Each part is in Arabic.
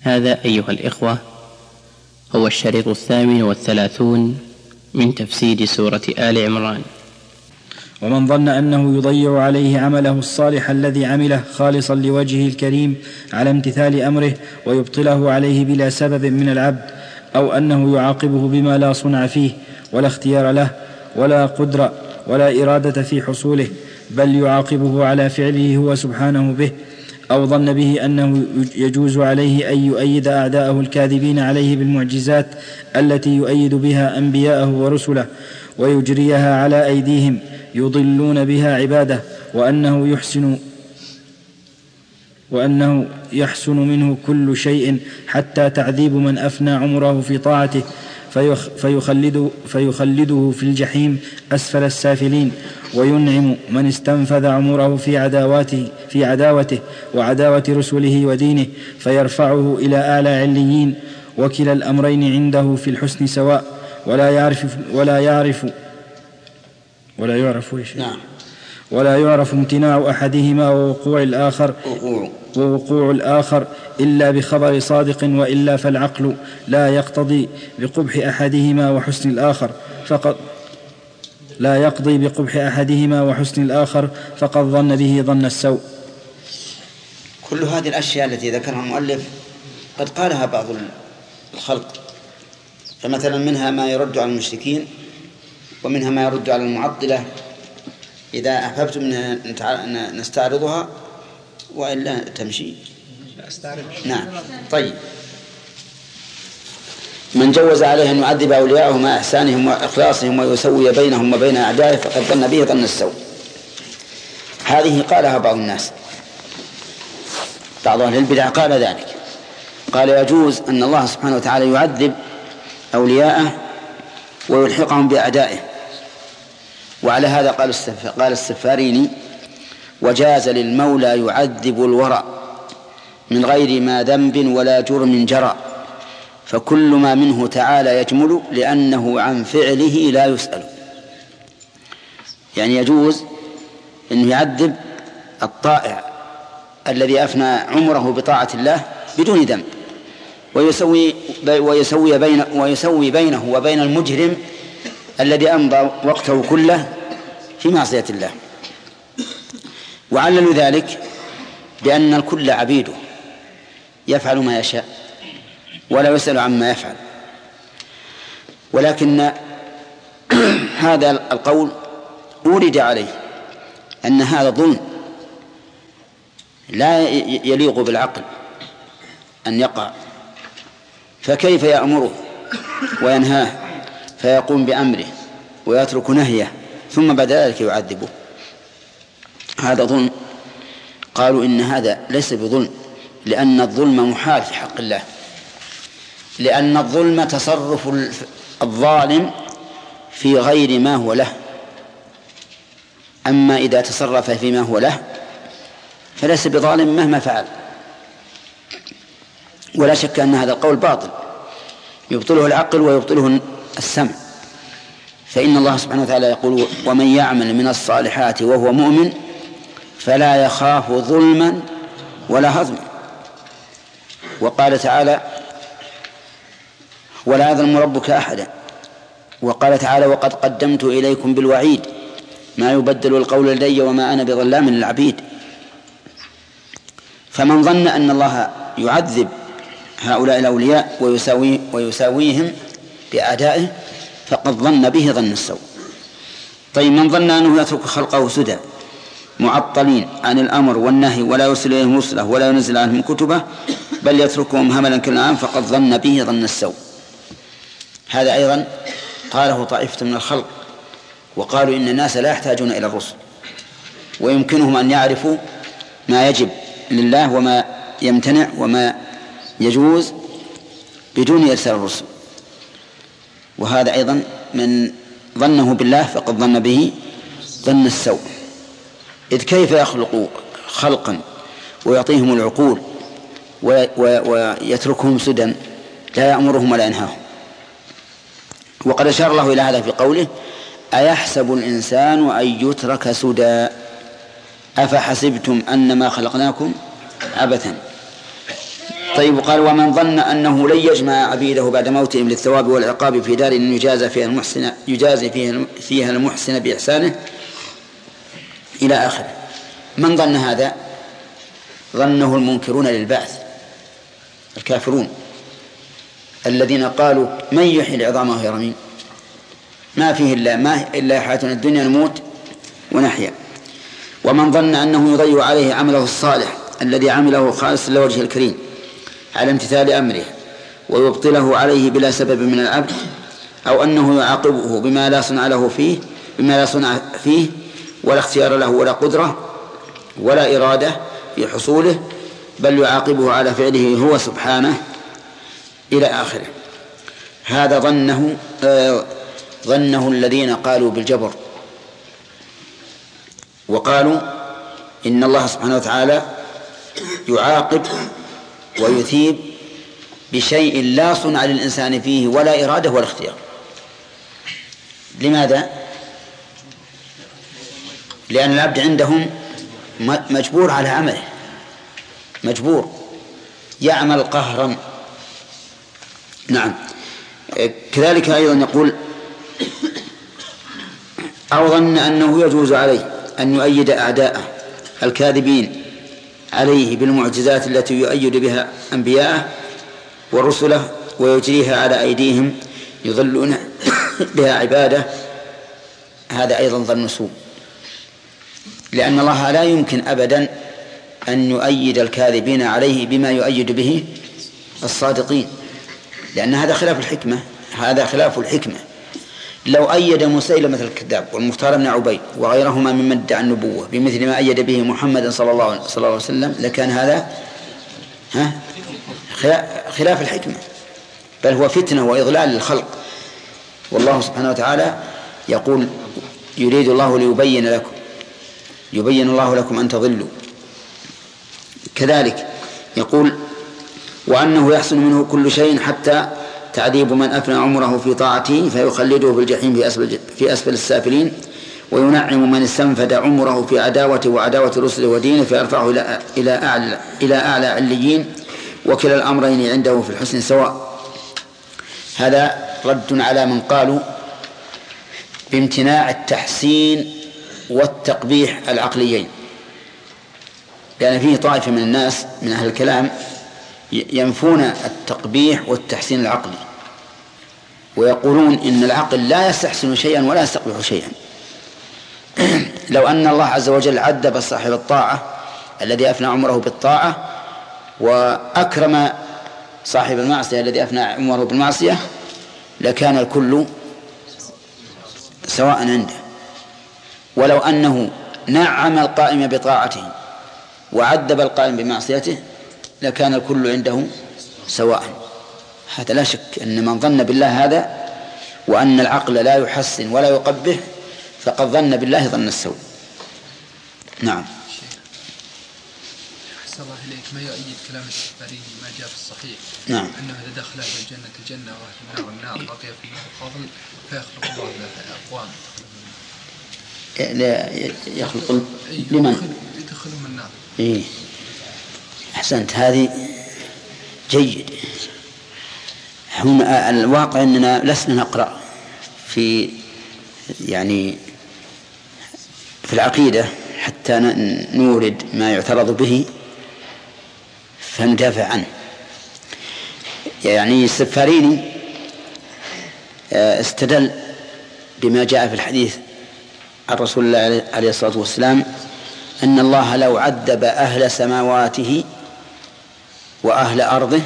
هذا أيها الإخوة هو الشريط الثامن والثلاثون من تفسير سورة آل عمران. ومن ظن أنه يضيع عليه عمله الصالح الذي عمله خالصا لوجهه الكريم على امتثال أمره ويبطله عليه بلا سبب من العبد أو أنه يعاقبه بما لا صنع فيه ولا اختيار له ولا قدرة ولا إرادة في حصوله بل يعاقبه على فعله هو سبحانه به أو ظن به أنه يجوز عليه أن يؤيد أعداءه الكاذبين عليه بالمعجزات التي يؤيد بها أنبياءه ورسله ويجريها على أيديهم يضلون بها عباده وأنه يحسن وأنه يحسن منه كل شيء حتى تعذيب من أفنى عمره في طاعته فيخلده, فيخلده في الجحيم أسفل السافلين وينعم من استنفذ عمره في عداواته في عداوته وعداوة رسله ودينه فيرفعه إلى اعلى عليين وكلا الأمرين عنده في الحسن سواء ولا يعرف ولا يعرف ولا يعرف إيش. نعم. ولا يعرف امتناع أحدهما ووقوع الآخر وقوع. ووقوع الآخر إلا بخبر صادق وإلا فالعقل لا يقتضي بقبح أحدهما وحسن الآخر. فقد لا يقضي بقبح أحدهما وحسن الآخر فقد ظن به ظن السوء. كل هذه الأشياء التي ذكرها المؤلف قد قالها بعض الخلق. فمثلا منها ما يرد على المشركين ومنها ما يرد على المعطلة إذا أحببتم أن نستعرضها وإلا تمشي. نعم. طيب. من جوز عليه أن يعذب أولياءه مع إحسانهم وإخلاصهم ويسوي بينهم وبين أعدائه فقد ظن به ظن السوء. هذه قالها بعض الناس. بعض أهل البدع قال ذلك. قال يجوز أن الله سبحانه وتعالى يعذب أولياءه ويلحقهم بأعدائه. وعلى هذا قال قال السفاريني وجاز للمولى يعذب الورى من غير ما ذنب ولا جرم جرى فكل ما منه تعالى يجمل لأنه عن فعله لا يسأل. يعني يجوز أنه يعذب الطائع الذي أفنى عمره بطاعة الله بدون ذنب ويسوي ويسوي بين ويسوي بينه وبين المجرم الذي أمضى وقته كله في معصية الله. وعللوا ذلك بأن الكل عبيده يفعل ما يشاء ولا يسأل عما يفعل. ولكن هذا القول أورد عليه أن هذا ظلم لا يليق بالعقل أن يقع. فكيف يأمره وينهاه؟ فيقوم بأمره ويترك نهيه ثم بعد ذلك يعذبه. هذا ظلم. قالوا إن هذا ليس بظلم لأن الظلم محال في حق الله. لأن الظلم تصرف الظالم في غير ما هو له. أما إذا تصرف فيما هو له فليس بظالم مهما فعل. ولا شك أن هذا القول باطل. يبطله العقل ويبطله السمع. فإن الله سبحانه وتعالى يقول ومن يعمل من الصالحات وهو مؤمن فلا يخاف ظلما ولا هضما. وقال تعالى ولا يظلم ربك أحدا. وقال تعالى وقد قدمت إليكم بالوعيد ما يبدل القول لدي وما أنا بظلام للعبيد. فمن ظن أن الله يعذب هؤلاء الأولياء ويساوي ويساويهم بأعدائه فقد ظن به ظن السوء. طيب من ظن أنه يترك خلقه سدى معطلين عن الأمر والنهي ولا يرسل إليهم رسله ولا ينزل عنهم كتبه بل يتركهم هملا كالأنعام فقد ظن به ظن السوء. هذا أيضا قاله طائفة من الخلق وقالوا إن الناس لا يحتاجون إلى الرسل ويمكنهم أن يعرفوا ما يجب لله وما يمتنع وما يجوز بدون إرسال الرسل. وهذا أيضا من ظنه بالله فقد ظن به ظن السوء. إذ كيف يخلق خلقا ويعطيهم العقول ويتركهم سدى لا يأمرهم ولا ينهاهم؟ وقد أشار الله إلى هذا في قوله أيحسب الإنسان أن يترك سدى؟ طيب وقال ومن ظن أنه لن يجمع عبيده بعد موتهم للثواب والعقاب في دار يجازى فيها المحسن يجازي فيها فيها المحسن بإحسانه إلى آخره. من ظن هذا؟ ظنه المنكرون للبعث الكافرون الذين قالوا من يحيي العظام وهي رميم؟ ما فيه إلا ما إلا حياتنا الدنيا نموت ونحيا. ومن ظن أنه يضيع عليه عمله الصالح الذي عمله خالصا لوجه الكريم. على امتثال أمره ويبطله عليه بلا سبب من العبد أو أنه يعاقبه بما لا صنع له فيه بما لا صنع فيه ولا اختيار له ولا قدرة ولا إرادة في حصوله بل يعاقبه على فعله هو سبحانه إلى آخره. هذا ظنه آه ظنه الذين قالوا بالجبر. وقالوا إن الله سبحانه وتعالى يعاقب ويثيب بشيء لا صنع للإنسان فيه ولا إرادة ولا اختيار. لماذا؟ لأن العبد عندهم مجبور على عمله. مجبور. يعمل قهرا. نعم. كذلك أيضا يقول أو ظن أنه يجوز عليه أن يؤيد أعداءه الكاذبين عليه بالمعجزات التي يؤيد بها أنبياءه ورسله ويجريها على أيديهم يضلون بها عباده. هذا أيضا ظن سوء. لأن الله لا يمكن أبدا أن يؤيد الكاذبين عليه بما يؤيد به الصادقين. لأن هذا خلاف الحكمة. هذا خلاف الحكمة. لو أيد مسيلمة الكذاب والمختار بن عبيد وغيرهما ممن ادعى النبوة بمثل ما أيد به محمد صلى الله صلى الله عليه وسلم لكان هذا ها؟ خلاف الحكمة. بل هو فتنة وإضلال للخلق. والله سبحانه وتعالى يقول يريد الله ليبين لكم يبين الله لكم أن تضلوا. كذلك يقول وأنه يحسن منه كل شيء حتى تعذيب من أفنى عمره في طاعته فيخلده في الجحيم في أسفل, في أسفل السافلين وينعم من استنفد عمره في عداوة وعداوة رسله ودينه فيرفعه إلى إلى أعلى إلى أعلى عليين وكلا الأمرين عنده في الحسن سواء. هذا رد على من قالوا بامتناع التحسين والتقبيح العقليين لأن فيه طائفة من الناس من أهل الكلام ينفون التقبيح والتحسين العقلي ويقولون إن العقل لا يستحسن شيئا ولا يستقبح شيئا. لو أن الله عز وجل عذب صاحب الطاعة الذي أفنى عمره بالطاعة وأكرم صاحب المعصية الذي أفنى عمره بالمعصية لكان الكل سواء عنده. ولو أنه نعم القائم بطاعته وعذب القائم بمعصيته لكان الكل عنده سواء. هذا لا شك أن من ظن بالله هذا وأن العقل لا يحسن ولا يقبح فقد ظن بالله ظن السوء. نعم. الله إليك. ما يؤيد كلام السفاري ما جاء في الصحيح؟ نعم. أنه إذا دخل أهل الجنة الجنة وأهل النار النار بقي في فضل فيخلق الله له أقوام. لا يخلق لمن؟ يدخلهم النار. إيه. أحسنت. هذه جيد. هم الواقع أننا لسنا نقرأ في يعني في العقيدة حتى نورد ما يعترض به فندافع عنه. يعني السفاريني آه، استدل بما جاء في الحديث عن رسول الله عليه الصلاة والسلام أن الله لو عذب أهل سماواته وأهل أرضه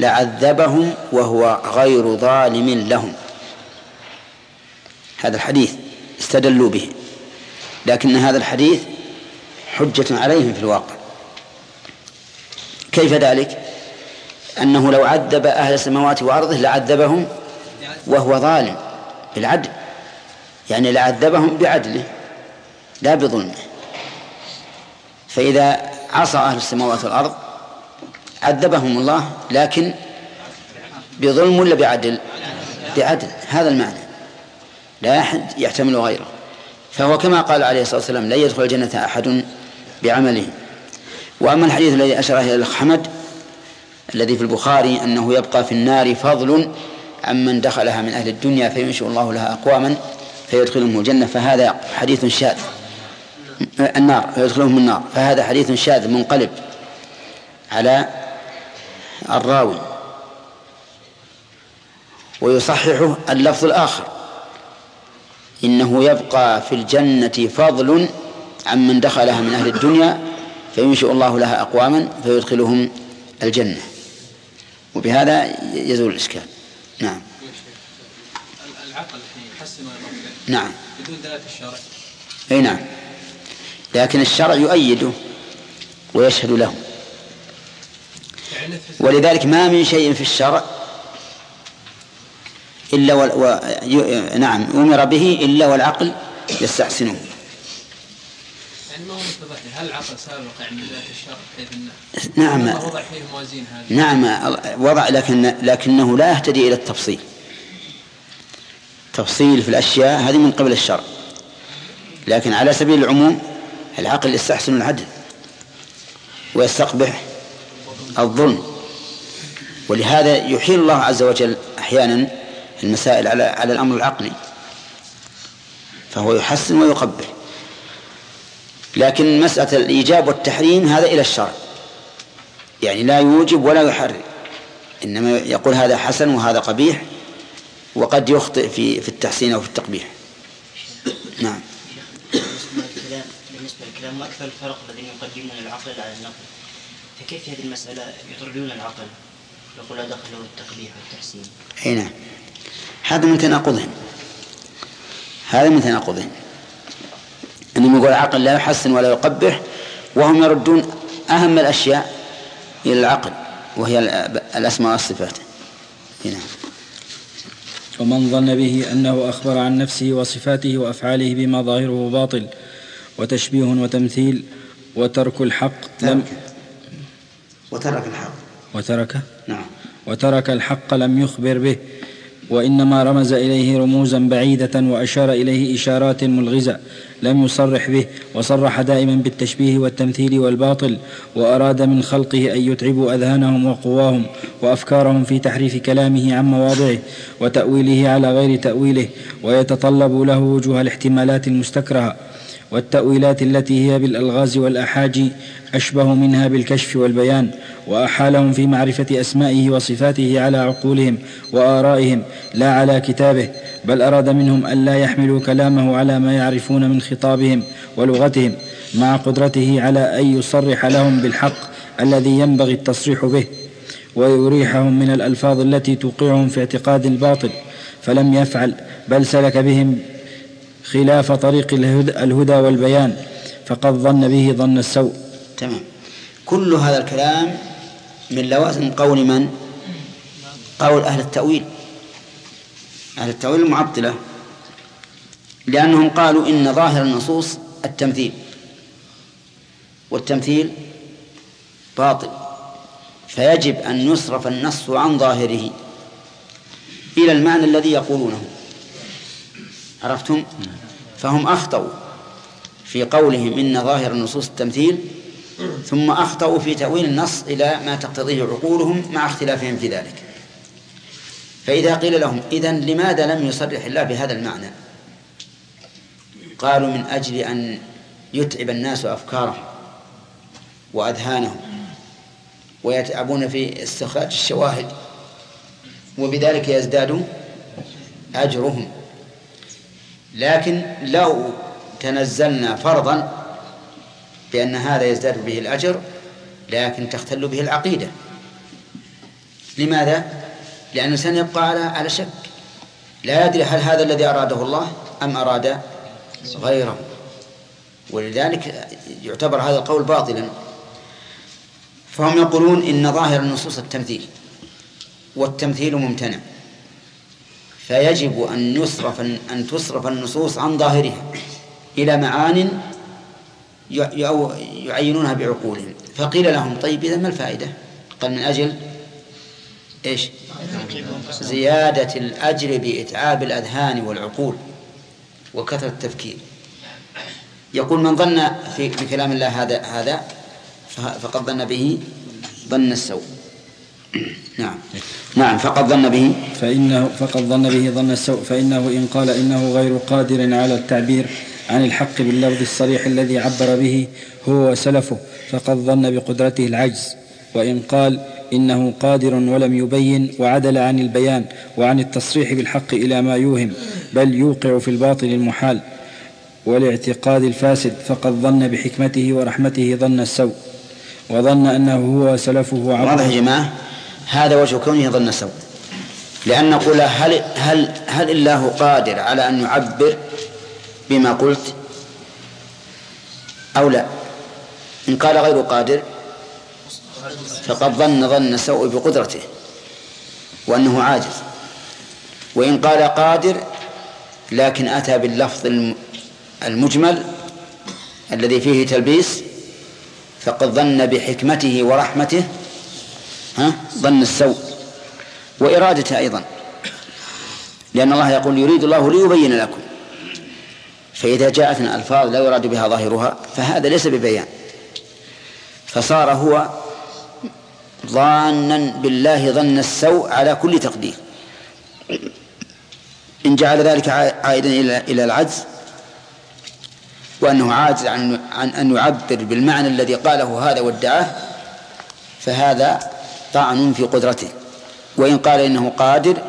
لعذبهم وهو غير ظالم لهم. هذا الحديث استدلوا به لكن هذا الحديث حجة عليهم في الواقع. كيف ذلك؟ أنه لو عذب أهل السماوات وأرضه لعذبهم وهو ظالم بالعدل. يعني لعذبهم بعدله لا بظلمه. فإذا عصى أهل السماوات والأرض عذبهم الله لكن بظلم ولا بعدل؟ بعدل هذا المعنى. لا أحد يحتمل غيره. فهو كما قال عليه الصلاة والسلام لا يدخل الجنة أحد بعمله. وأما الحديث الذي أشار إليه الأخ حمد الذي في البخاري أنه يبقى في النار فضل عمن دخلها من أهل الدنيا فينشئ الله لها أقواما فيدخلهم الجنة فهذا حديث شاذ. النار فيدخلهم النار فهذا حديث شاذ منقلب على الراوي ويصححه اللفظ الآخر. إنه يبقى في الجنة فضل عمن دخلها من أهل الدنيا فينشئ الله لها أقواما فيدخلهم الجنة. وبهذا يزول الإشكال. نعم. العقل يحسن نعم. بدون دلالة الشرع. أي نعم. لكن الشرع يؤيده ويشهد له. ولذلك ما من شيء في الشرع إلا. و... ي... نعم أمر به إلا والعقل يستحسنه. يعني ما هو هل العقل سابق عند الشرع نعم. وضع فيه موازين هذه نعم وضع لكن لكنه لا يهتدي إلى التفصيل. تفصيل في الأشياء هذه من قبل الشرع. لكن على سبيل العموم العقل يستحسن العدل ويستقبح الظلم. ولهذا يحيل الله عز وجل أحيانا المسائل على على الأمر العقلي. فهو يحسن ويقبح لكن مسألة الإيجاب والتحريم هذا إلى الشرع يعني لا يوجب ولا يحرم. إنما يقول هذا حسن وهذا قبيح وقد يخطئ في في التحسين أو في التقبيح. نعم. بالنسبة للكلام للكلام وأكثر الفرق الذين يقدمون العقل على النقل. فكيف هذه المسألة يطردون العقل؟ يقول لا دخل له التقبيح والتحسين. أي نعم. هذا من تناقضهم. هذا من تناقضهم. أنهم يقول العقل لا يحسن ولا يقبح وهم يردون أهم الأشياء إلى العقل وهي الأسماء والصفات. نعم. ومن ظن به أنه أخبر عن نفسه وصفاته وأفعاله بما ظاهره باطل وتشبيه وتمثيل وترك الحق لم وترك الحق. وترك؟ نعم. وترك الحق لم يخبر به وإنما رمز إليه رموزا بعيدة وأشار إليه إشارات ملغزة لم يصرح به وصرح دائما بالتشبيه والتمثيل والباطل وأراد من خلقه أن يتعبوا أذهانهم وقواهم وأفكارهم في تحريف كلامه عن مواضعه وتأويله على غير تأويله ويتطلب له وجوه الاحتمالات المستكرهة. والتأويلات التي هي بالألغاز والأحاجي أشبه منها بالكشف والبيان وأحالهم في معرفة أسمائه وصفاته على عقولهم وآرائهم لا على كتابه بل أراد منهم أن لا يحملوا كلامه على ما يعرفون من خطابهم ولغتهم مع قدرته على أن يصرح لهم بالحق الذي ينبغي التصريح به ويريحهم من الألفاظ التي توقعهم في اعتقاد الباطل فلم يفعل بل سلك بهم خلاف طريق الهدى, والبيان فقد ظن به ظن السوء. تمام. كل هذا الكلام من لوازم قول من؟ قول أهل التأويل. أهل التأويل المعطلة لأنهم قالوا إن ظاهر النصوص التمثيل والتمثيل باطل فيجب أن يصرف النص عن ظاهره إلى المعنى الذي يقولونه. عرفتم؟ فهم أخطأوا في قولهم إن ظاهر النصوص التمثيل ثم أخطأوا في تأويل النص إلى ما تقتضيه عقولهم مع اختلافهم في ذلك. فإذا قيل لهم إذن لماذا لم يصرح الله بهذا المعنى؟ قالوا من أجل أن يتعب الناس أفكارهم وأذهانهم ويتعبون في استخراج الشواهد وبذلك يزداد أجرهم. لكن لو تنزلنا فرضا بأن هذا يزداد به الأجر لكن تختل به العقيدة. لماذا؟ لأن الإنسان يبقى على على شك. لا يدري هل هذا الذي أراده الله أم أراد غيره. ولذلك يعتبر هذا القول باطلا. فهم يقولون إن ظاهر النصوص التمثيل والتمثيل ممتنع. فيجب أن يصرف أن تصرف النصوص عن ظاهرها إلى معان يعينونها بعقولهم. فقيل لهم طيب إذا ما الفائدة؟ قال من أجل إيش؟ زيادة الأجر بإتعاب الأذهان والعقول وكثرة التفكير. يقول من ظن في بكلام الله هذا هذا فقد ظن به ظن السوء. نعم. نعم فقد ظن به. فإنه فقد ظن به ظن السوء. فإنه إن قال إنه غير قادر على التعبير عن الحق باللفظ الصريح الذي عبر به هو وسلفه فقد ظن بقدرته العجز. وإن قال إنه قادر ولم يبين وعدل عن البيان وعن التصريح بالحق إلى ما يوهم بل يوقع في الباطل المحال والاعتقاد الفاسد فقد ظن بحكمته ورحمته ظن السوء. وظن أنه هو وسلفه واضح يا جماعة؟ هذا وجه كونه ظن السوء لأن نقول هل هل هل الله قادر على أن يعبر بما قلت أو لا؟ إن قال غير قادر فقد ظن ظن السوء بقدرته وأنه عاجز. وإن قال قادر لكن أتى باللفظ المجمل الذي فيه تلبيس فقد ظن بحكمته ورحمته ها? ظن السوء. وإرادته أيضا. لأن الله يقول يريد الله ليبين لكم. فإذا جاءتنا ألفاظ لا يراد بها ظاهرها فهذا ليس ببيان. فصار هو ظانا بالله ظن السوء على كل تقدير. إن جعل ذلك عائدا إلى إلى العجز وأنه عاجز عن عن أن يعبر بالمعنى الذي قاله هذا وادعاه فهذا طعن في قدرته. وإن قال إنه قادر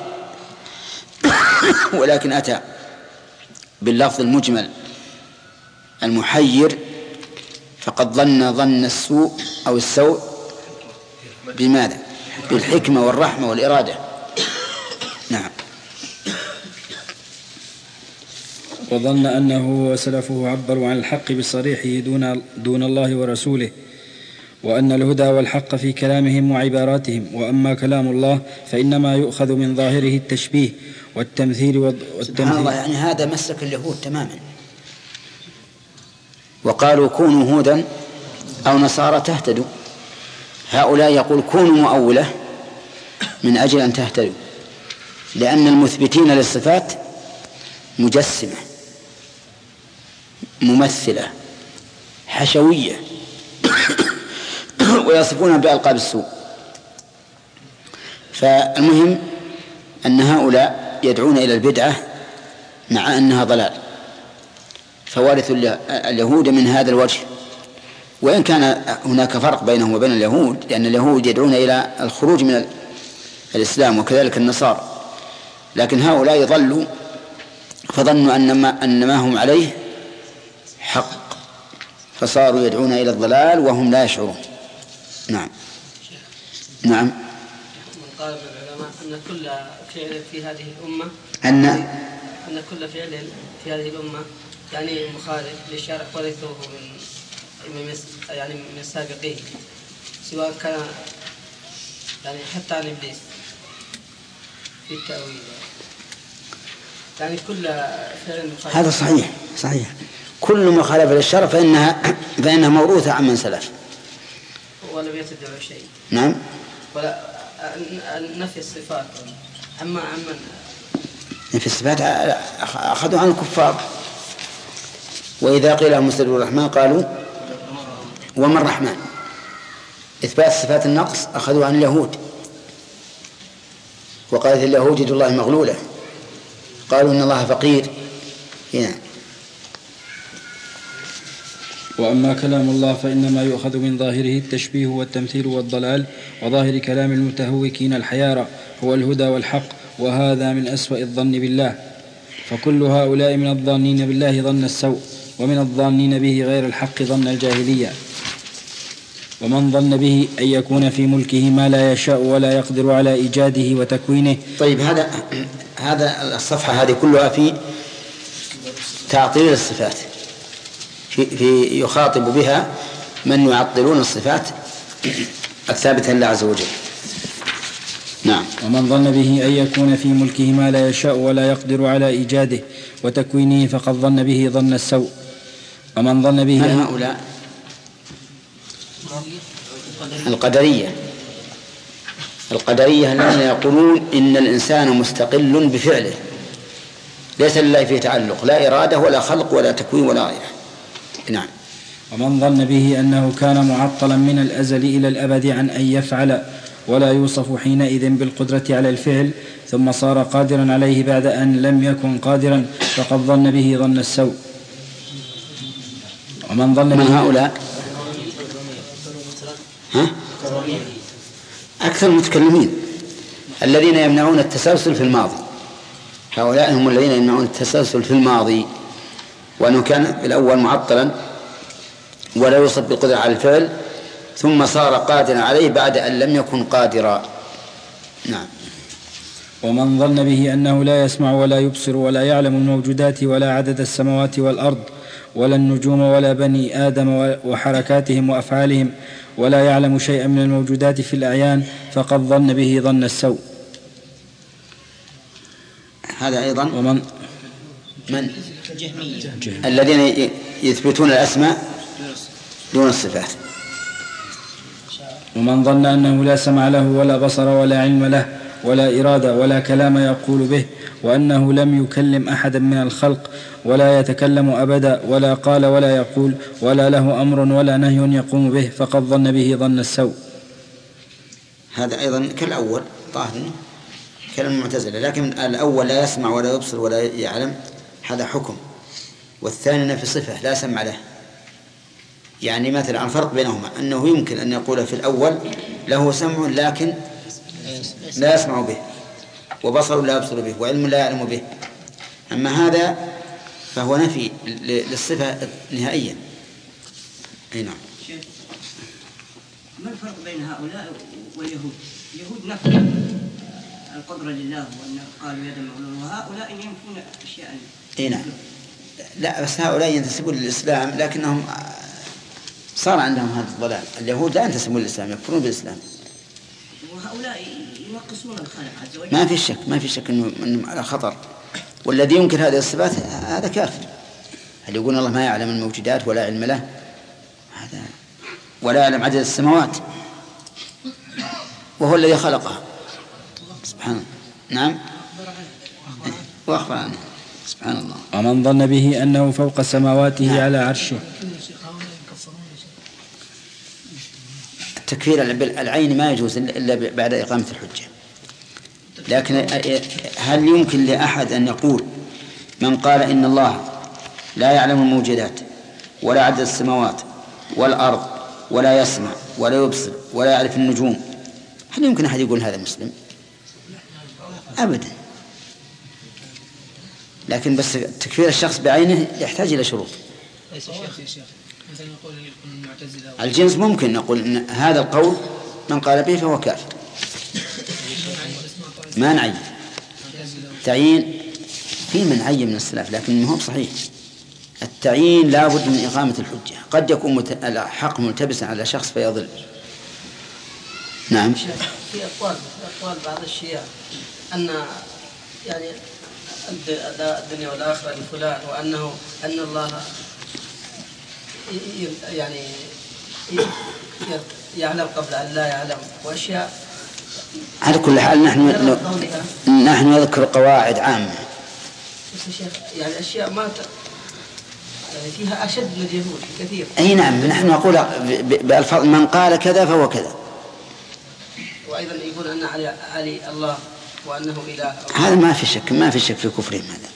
ولكن أتى باللفظ المجمل المحير فقد ظن ظن السوء أو السوء بماذا؟ بالحكمة والرحمة والإرادة. نعم. وظن أنه وسلفه عبروا عن الحق بصريحه دون, دون الله ورسوله. وأن الهدى والحق في كلامهم وعباراتهم وأما كلام الله فإنما يؤخذ من ظاهره التشبيه والتمثيل والتمثيل. سبحان الله يعني هذا مسلك اليهود تماما. وقالوا كونوا هودا أو نصارى تهتدوا. هؤلاء يقول كونوا مؤولة من أجل أن تهتدوا. لأن المثبتين للصفات مجسمة ممثلة حشوية. ويصفونها بألقاب السوء. فالمهم أن هؤلاء يدعون إلى البدعة مع أنها ضلال. فوارث اليهود من هذا الوجه. وإن كان هناك فرق بينهم وبين اليهود لأن اليهود يدعون إلى الخروج من الإسلام وكذلك النصارى. لكن هؤلاء ضلوا فظنوا أن ما, أن ما هم عليه حق. فصاروا يدعون إلى الضلال وهم لا يشعرون. نعم. نعم. من قال العلماء أن كل فعل في هذه الأمة أن أن كل فعل في هذه الأمة يعني مخالف للشرع ورثوه من من يعني من سابقيه سواء كان يعني حتى عن إبليس في التأويل. يعني كل فعل مخالف. هذا صحيح صحيح. كل ما خالف للشرع فإنها فإنها موروثة عن من سلف. ولم يتبع شيء. نعم. ولا نفي الصفات. أما عمن في الصفات أخذوا عن الكفار. وإذا قيل لهم استجيبوا الرحمن قالوا وما الرحمن؟ إثبات صفات النقص أخذوا عن اليهود. وقالت اليهود يد الله مغلولة. قالوا إن الله فقير. هنا. وأما كلام الله فإنما يؤخذ من ظاهره التشبيه والتمثيل والضلال وظاهر كلام المتهوكين الحيارى هو الهدى والحق وهذا من أسوأ الظن بالله. فكل هؤلاء من الظانين بالله ظن السوء ومن الظانين به غير الحق ظن الجاهلية. ومن ظن به أن يكون في ملكه ما لا يشاء ولا يقدر على إيجاده وتكوينه. طيب هذا هذا الصفحة هذه كلها في تعطيل الصفات. في, في يخاطب بها من يعطلون الصفات الثابتة لله عز وجل. نعم. ومن ظن به أن يكون في ملكه ما لا يشاء ولا يقدر على إيجاده وتكوينه فقد ظن به ظن السوء. ومن ظن به من هؤلاء؟ القدرية. القدرية الذين يقولون إن الإنسان مستقل بفعله. ليس لله فيه تعلق لا إرادة ولا خلق ولا تكوين ولا غيره. نعم. ومن ظن به أنه كان معطلا من الأزل إلى الأبد عن أن يفعل ولا يوصف حينئذ بالقدرة على الفعل ثم صار قادرا عليه بعد أن لم يكن قادرا فقد ظن به ظن السوء. ومن ظن من هؤلاء؟ ها؟ أكثر المتكلمين الذين يمنعون التسلسل في الماضي. هؤلاء هم الذين يمنعون التسلسل في الماضي. وأنه كان في الأول معطلا ولا يوصف بالقدرة على الفعل ثم صار قادرا عليه بعد أن لم يكن قادرا. نعم. ومن ظن به أنه لا يسمع ولا يبصر ولا يعلم الموجودات ولا عدد السماوات والأرض ولا النجوم ولا بني آدم وحركاتهم وأفعالهم ولا يعلم شيئا من الموجودات في الأعيان فقد ظن به ظن السوء. هذا أيضا. ومن؟ من؟ الذين يثبتون الأسماء دون الصفات. ومن ظن أنه لا سمع له ولا بصر ولا علم له ولا إرادة ولا كلام يقول به وأنه لم يكلم أحدا من الخلق ولا يتكلم أبدا ولا قال ولا يقول ولا له أمر ولا نهي يقوم به فقد ظن به ظن السوء. هذا أيضا كالأول ظاهر كلام المعتزلة لكن الأول لا يسمع ولا يبصر ولا يعلم هذا حكم. والثاني نفي صفة لا سمع له. يعني مثلا الفرق بينهما أنه يمكن أن يقول في الأول له سمع لكن لا يسمع به وبصر لا يبصر به وعلم لا يعلم به. أما هذا فهو نفي للصفة نهائيا. أي نعم. ما الفرق بين هؤلاء واليهود؟ اليهود نفوا القدرة لله وأن قالوا يد مغلول وهؤلاء ينفون أشياء. أي نعم. لا بس هؤلاء ينتسبون للإسلام لكنهم صار عندهم هذا الضلال. اليهود لا ينتسبون للإسلام يكفرون بالإسلام. وهؤلاء ينقصون الخالق عز وجل. ما في شك ما في شك إنه إنه على خطر. والذي ينكر هذه الصفات هذا كافر. هل يقول الله ما يعلم الموجودات ولا علم له؟ هذا ولا يعلم عدد السماوات. وهو الذي خلقها. سبحانه نعم؟ واخبر عنه سبحان الله. ومن ظن به أنه فوق سماواته نعم. على عرشه. التكفير العين ما يجوز إلا بعد إقامة الحجة. لكن هل يمكن لأحد أن يقول من قال إن الله لا يعلم الموجودات ولا عدد السماوات والأرض ولا يسمع ولا يبصر ولا يعرف النجوم؟ هل يمكن أحد يقول هذا مسلم؟ أبدا. لكن بس تكفير الشخص بعينه يحتاج إلى شروط. ليس شيخ مثلا نقول المعتزلة الجنس ممكن نقول إن هذا القول من قال به فهو كافر. ما نعين تعيين في من عين من السلف لكن ما هو صحيح. التعيين لا بد من إقامة الحجة. قد يكون الحق ملتبسا على شخص فيضل. نعم. في أقوال في أقوال بعض الشيعة أن يعني الدنيا والآخرة لفلان وأنه أن الله يعني يعلم قبل أن لا يعلم وأشياء على كل حال نحن نحن نذكر قواعد عامة. يعني أشياء ما يعني فيها أشد من اليهود كثير. أي نعم نحن نقول بألفاظ من قال كذا فهو كذا. وأيضا يقول أن علي, علي الله وأنه إله هذا ما في شك ما في شك في كفرهم هذا.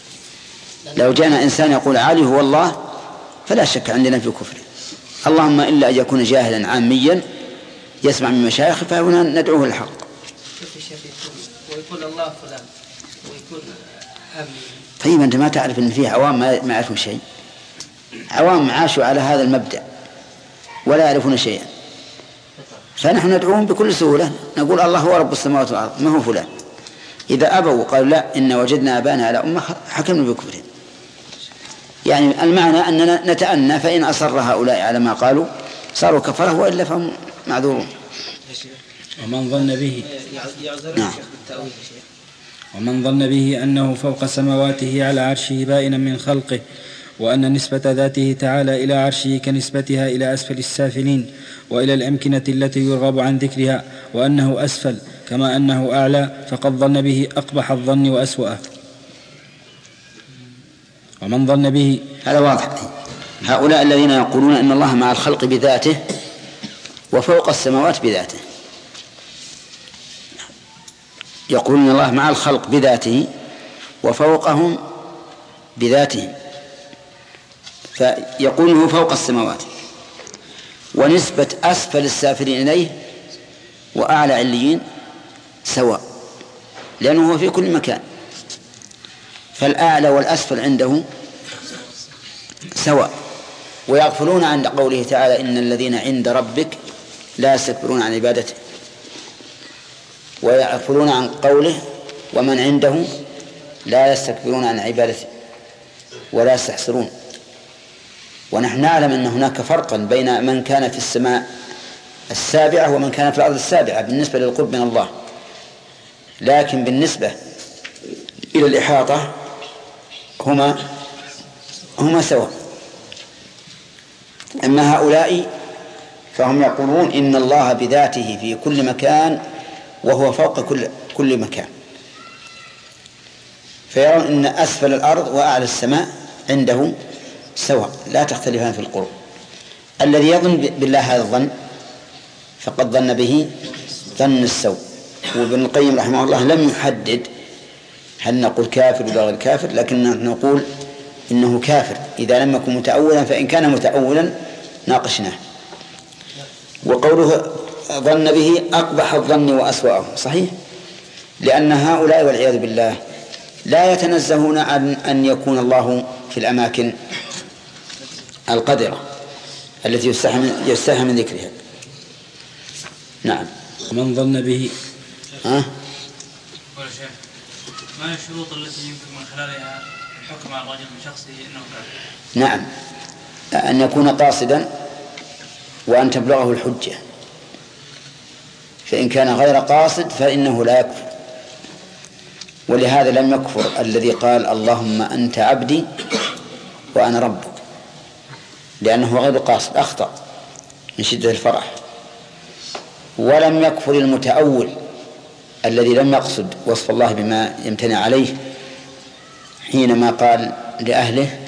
لو جاءنا إنسان يقول علي هو الله فلا شك عندنا في كفره. اللهم إلا أن يكون جاهلا عاميا يسمع من مشايخ فهنا ندعوه الحق ويكون الله فلان ويكون طيب أنت ما تعرف أن فيه عوام ما يعرفون شيء. عوام عاشوا على هذا المبدأ ولا يعرفون شيئا. فنحن ندعوهم بكل سهولة. نقول الله هو رب السماوات والأرض ما هو فلان؟ إذا أبوا وقالوا لا إن وجدنا أبانا على أمة حكمنا بكفرهم. يعني المعنى أننا نتأنى فإن أصر هؤلاء على ما قالوا صاروا كفرة وإلا فهم معذورون. ومن ظن به نعم. ومن ظن به أنه فوق سماواته على عرشه بائنا من خلقه وأن نسبة ذاته تعالى إلى عرشه كنسبتها إلى أسفل السافلين وإلى الأمكنة التي يرغب عن ذكرها وأنه أسفل كما أنه أعلى فقد ظن به أقبح الظن وأسوأه. ومن ظن به هذا واضح. هؤلاء الذين يقولون أن الله مع الخلق بذاته وفوق السماوات بذاته. يقولون الله مع الخلق بذاته وفوقهم بذاته. فيقول هو فوق السماوات. ونسبة أسفل السافلين إليه وأعلى عليين سواء لأنه هو في كل مكان. فالأعلى والأسفل عنده سواء ويغفلون عن قوله تعالى إن الذين عند ربك لا يستكبرون عن عبادته. ويغفلون عن قوله ومن عنده لا يستكبرون عن عبادته ولا يستحسرون. ونحن نعلم أن هناك فرقا بين من كان في السماء السابعة ومن كان في الأرض السابعة بالنسبة للقرب من الله. لكن بالنسبة إلى الإحاطة هما هما سواء. أما هؤلاء فهم يقولون إن الله بذاته في كل مكان وهو فوق كل كل مكان. فيرون أن أسفل الأرض وأعلى السماء عنده سواء. لا تختلفان في القرب الذي يظن بالله هذا الظن فقد ظن به ظن السوء. وابن القيم رحمه الله لم يحدد هل نقول كافر ولا غير كافر لكن نقول إنه كافر. إذا لم يكن متأولا فإن كان متأولا ناقشناه. وقوله ظن به أقبح الظن وأسوأه صحيح؟ لأن هؤلاء والعياذ بالله لا يتنزهون عن أن يكون الله في الأماكن القدرة التي يستحى من, يستحى من ذكرها. نعم. من ظن به ها؟ شيخ ما هي الشروط التي يمكن من خلالها الحكم على الرجل بشخصه إنه كافر؟ نعم. أن يكون قاصدا وأن تبلغه الحجة. فإن كان غير قاصد فإنه لا يكفر. ولهذا لم يكفر الذي قال اللهم أنت عبدي وأنا ربك. لأنه غير قاصد أخطأ من شدة الفرح. ولم يكفر المتأول الذي لم يقصد وصف الله بما يمتنع عليه حينما قال لأهله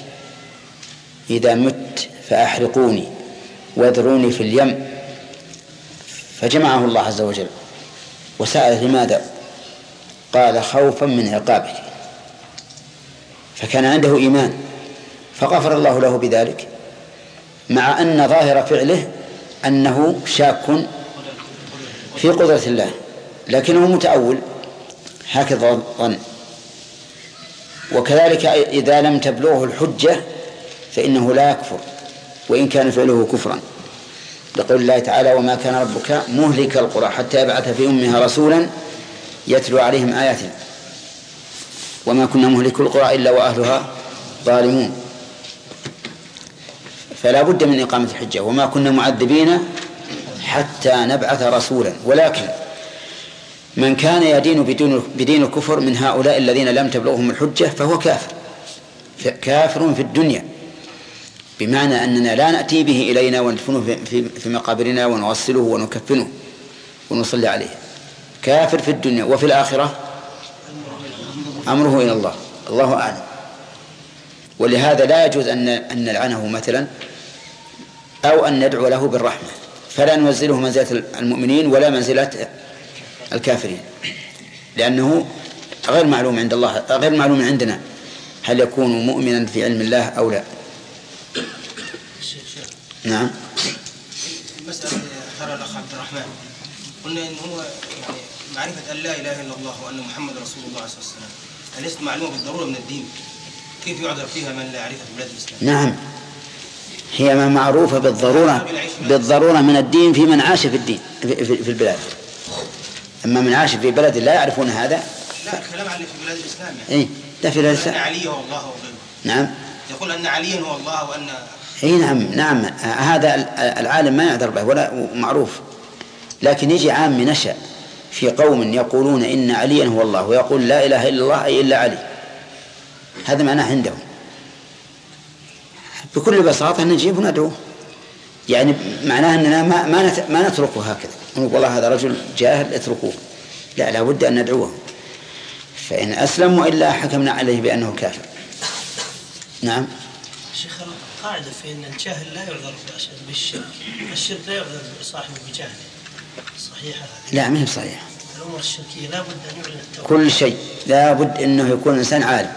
إذا مت فأحرقوني واذروني في اليم. فجمعه الله عز وجل وسأل لماذا؟ قال خوفا من عقابك. فكان عنده إيمان فغفر الله له بذلك مع أن ظاهر فعله أنه شاك في قدرة الله. لكنه متأول. هكذا ظن. وكذلك إذا لم تبلغه الحجة فإنه لا يكفر وإن كان فعله كفرا. لقول الله تعالى وما كان ربك مهلك القرى حتى يبعث في أمها رسولا يتلو عليهم آياته وما كنا مهلك القرى إلا وأهلها ظالمون. فلا بد من إقامة الحجة. وما كنا معذبين حتى نبعث رسولا. ولكن من كان يدين بدين بدين الكفر من هؤلاء الذين لم تبلغهم الحجة فهو كافر. كافر في الدنيا. بمعنى أننا لا نأتي به إلينا وندفنه في, في مقابرنا ونغسله ونكفنه ونصلي عليه. كافر في الدنيا. وفي الآخرة أمره إلى الله. الله أعلم. ولهذا لا يجوز أن أن نلعنه مثلا أو أن ندعو له بالرحمة. فلا ننزله منزلة المؤمنين ولا منزلة الكافرين. لأنه غير معلوم عند الله غير معلوم عندنا هل يكون مؤمنا في علم الله أو لا. نعم. أثار الأخ عبد الرحمن قلنا إن هو يعني معرفة أن لا إله إلا الله وأن محمد رسول الله صلى الله عليه وسلم أليست معلومة بالضرورة من الدين؟ كيف يعذر فيها من لا يعرفها في بلاد الإسلام؟ نعم. هي ما معروفة بالضرورة بالضرورة من الدين في من عاش في الدين في, في البلاد. أما من عاش في بلد لا يعرفون هذا. لا الكلام عن في بلاد الإسلام يعني. إيه لا في بلاد الإسلام. علي هو الله وغيره. نعم. يقول أن عليا هو الله وأن اي نعم نعم. هذا العالم ما يعذر به ولا معروف. لكن يجي عام نشأ في قوم يقولون إن عليا هو الله ويقول لا إله إلا الله أي إلا علي. هذا معناه عندهم. بكل بساطة نجيب وندعوه يعني معناه أننا ما ما ما نتركه هكذا. نقول والله هذا رجل جاهل اتركوه. لا لابد أن ندعوه. فإن أسلم وإلا حكمنا عليه بأنه كافر. نعم. شيخ قاعدة في أن الجاهل لا يعذر بالشرك الشرك لا يعذر صاحبه بجهله. صحيح هذا؟ لا ما هي صحيحة. الأمور الشركية لا بد أن يعلن التوبة كل شيء. لا بد أنه يكون إنسان عالم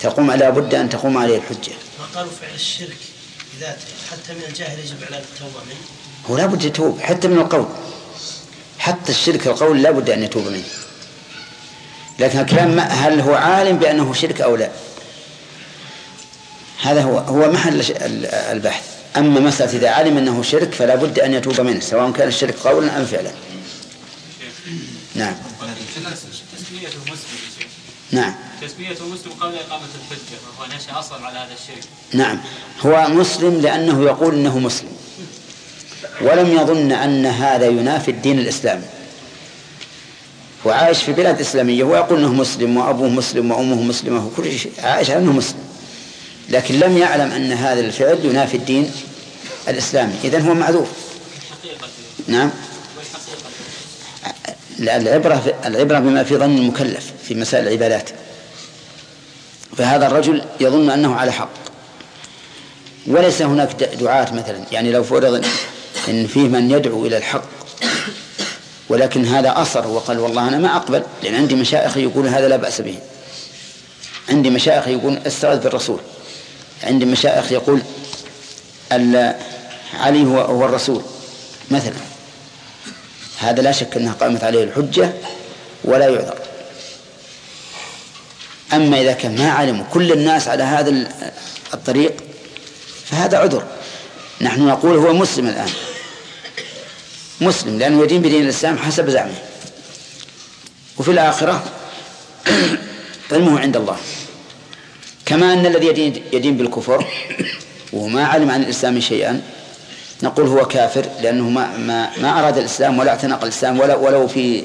تقوم لا بد أن تقوم عليه الحجة. ما قالوا فعل الشرك؟ بذاته حتى من الجاهل يجب إعلان التوبة منه. هو لا بد يتوب حتى من القول. حتى الشرك القول لا بد أن يتوب منه. لكن الكلام هل هو عالم بأنه شرك أو لا؟ هذا هو هو محل البحث. أما مسألة إذا علم أنه شرك فلا بد أن يتوب منه سواء كان الشرك قولا أم فعلا. نعم. نعم. تسميته مسلم قبل إقامة الحجة وهو نشأ أصلا على هذا الشرك نعم. هو مسلم لأنه يقول أنه مسلم. ولم يظن أن هذا ينافي الدين الإسلامي. هو عايش في بلاد إسلامية ويقول أنه مسلم وأبوه مسلم وأمه مسلمة وكل شيء. عايش على أنه مسلم. لكن لم يعلم أن هذا الفعل ينافي الدين الإسلامي. إذن هو معذور. نعم. العبرة العبرة بما في ظن المكلف في مسائل العبادات. فهذا الرجل يظن أنه على حق. وليس هناك دعاة مثلا. يعني لو فرض أن فيه من يدعو إلى الحق ولكن هذا أصر وقال والله أنا ما أقبل لأن عندي مشايخ يقول هذا لا بأس به. عندي مشايخ يقول استغاث بالرسول. عندي مشايخ يقول علي هو, هو الرسول مثلا. هذا لا شك أنها قامت عليه الحجة ولا يعذر. أما إذا كان ما علم كل الناس على هذا ال- الطريق فهذا عذر. نحن نقول هو مسلم الآن. مسلم لأنه يدين بدين الإسلام حسب زعمه. وفي الآخرة علمه عند الله. كما أن الذي يدين, يدين بالكفر وما علم عن الإسلام شيئا نقول هو كافر لأنه ما, ما, ما أراد الإسلام ولا اعتنق الإسلام ولا ولو في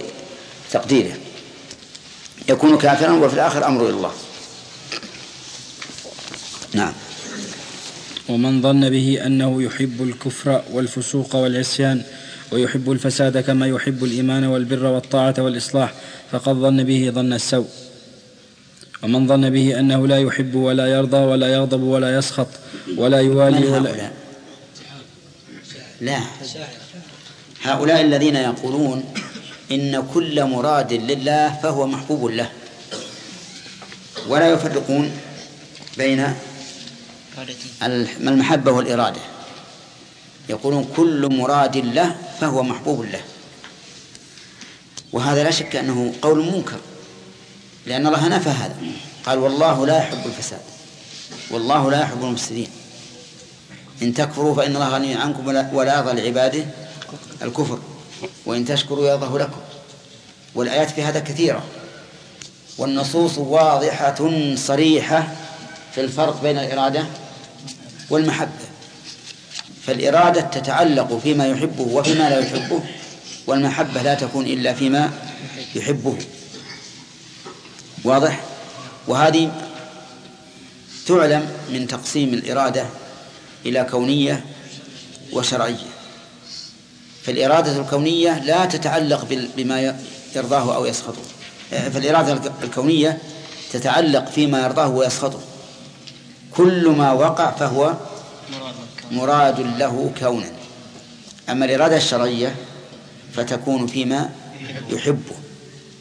تقديره. يكون كافرا وفي الآخر أمره إلى الله. نعم. ومن ظن به أنه يحب الكفر والفسوق والعصيان ويحب الفساد كما يحب الإيمان والبر والطاعة والإصلاح فقد ظن به ظن السوء. ومن ظن به أنه لا يحب ولا يرضى ولا يغضب ولا يسخط ولا يوالي ولا هؤلاء؟ لا. هؤلاء الذين يقولون إن كل مراد لله فهو محبوب له. ولا يفرقون بين المحبة والإرادة. يقولون كل مراد له فهو محبوب له. وهذا لا شك أنه قول منكر لأن الله نفى هذا. قال والله لا يحب الفساد والله لا يحب المفسدين. إن تكفروا فإن الله غني عنكم ولا يرضى لعباده الكفر. وإن تشكروا يرضه لكم. والآيات في هذا كثيرة. والنصوص واضحة صريحة في الفرق بين الإرادة والمحبة. فالإرادة تتعلق فيما يحبه وفيما لا يحبه والمحبة لا تكون إلا فيما يحبه. واضح؟ وهذه تعلم من تقسيم الإرادة إلى كونية وشرعية. فالإرادة الكونية لا تتعلق بما يرضاه أو يسخطه. فالإرادة الك- الكونية تتعلق فيما يرضاه ويسخطه. كل ما وقع فهو مراد له كونا. أما الإرادة الشرعية فتكون فيما يحبه.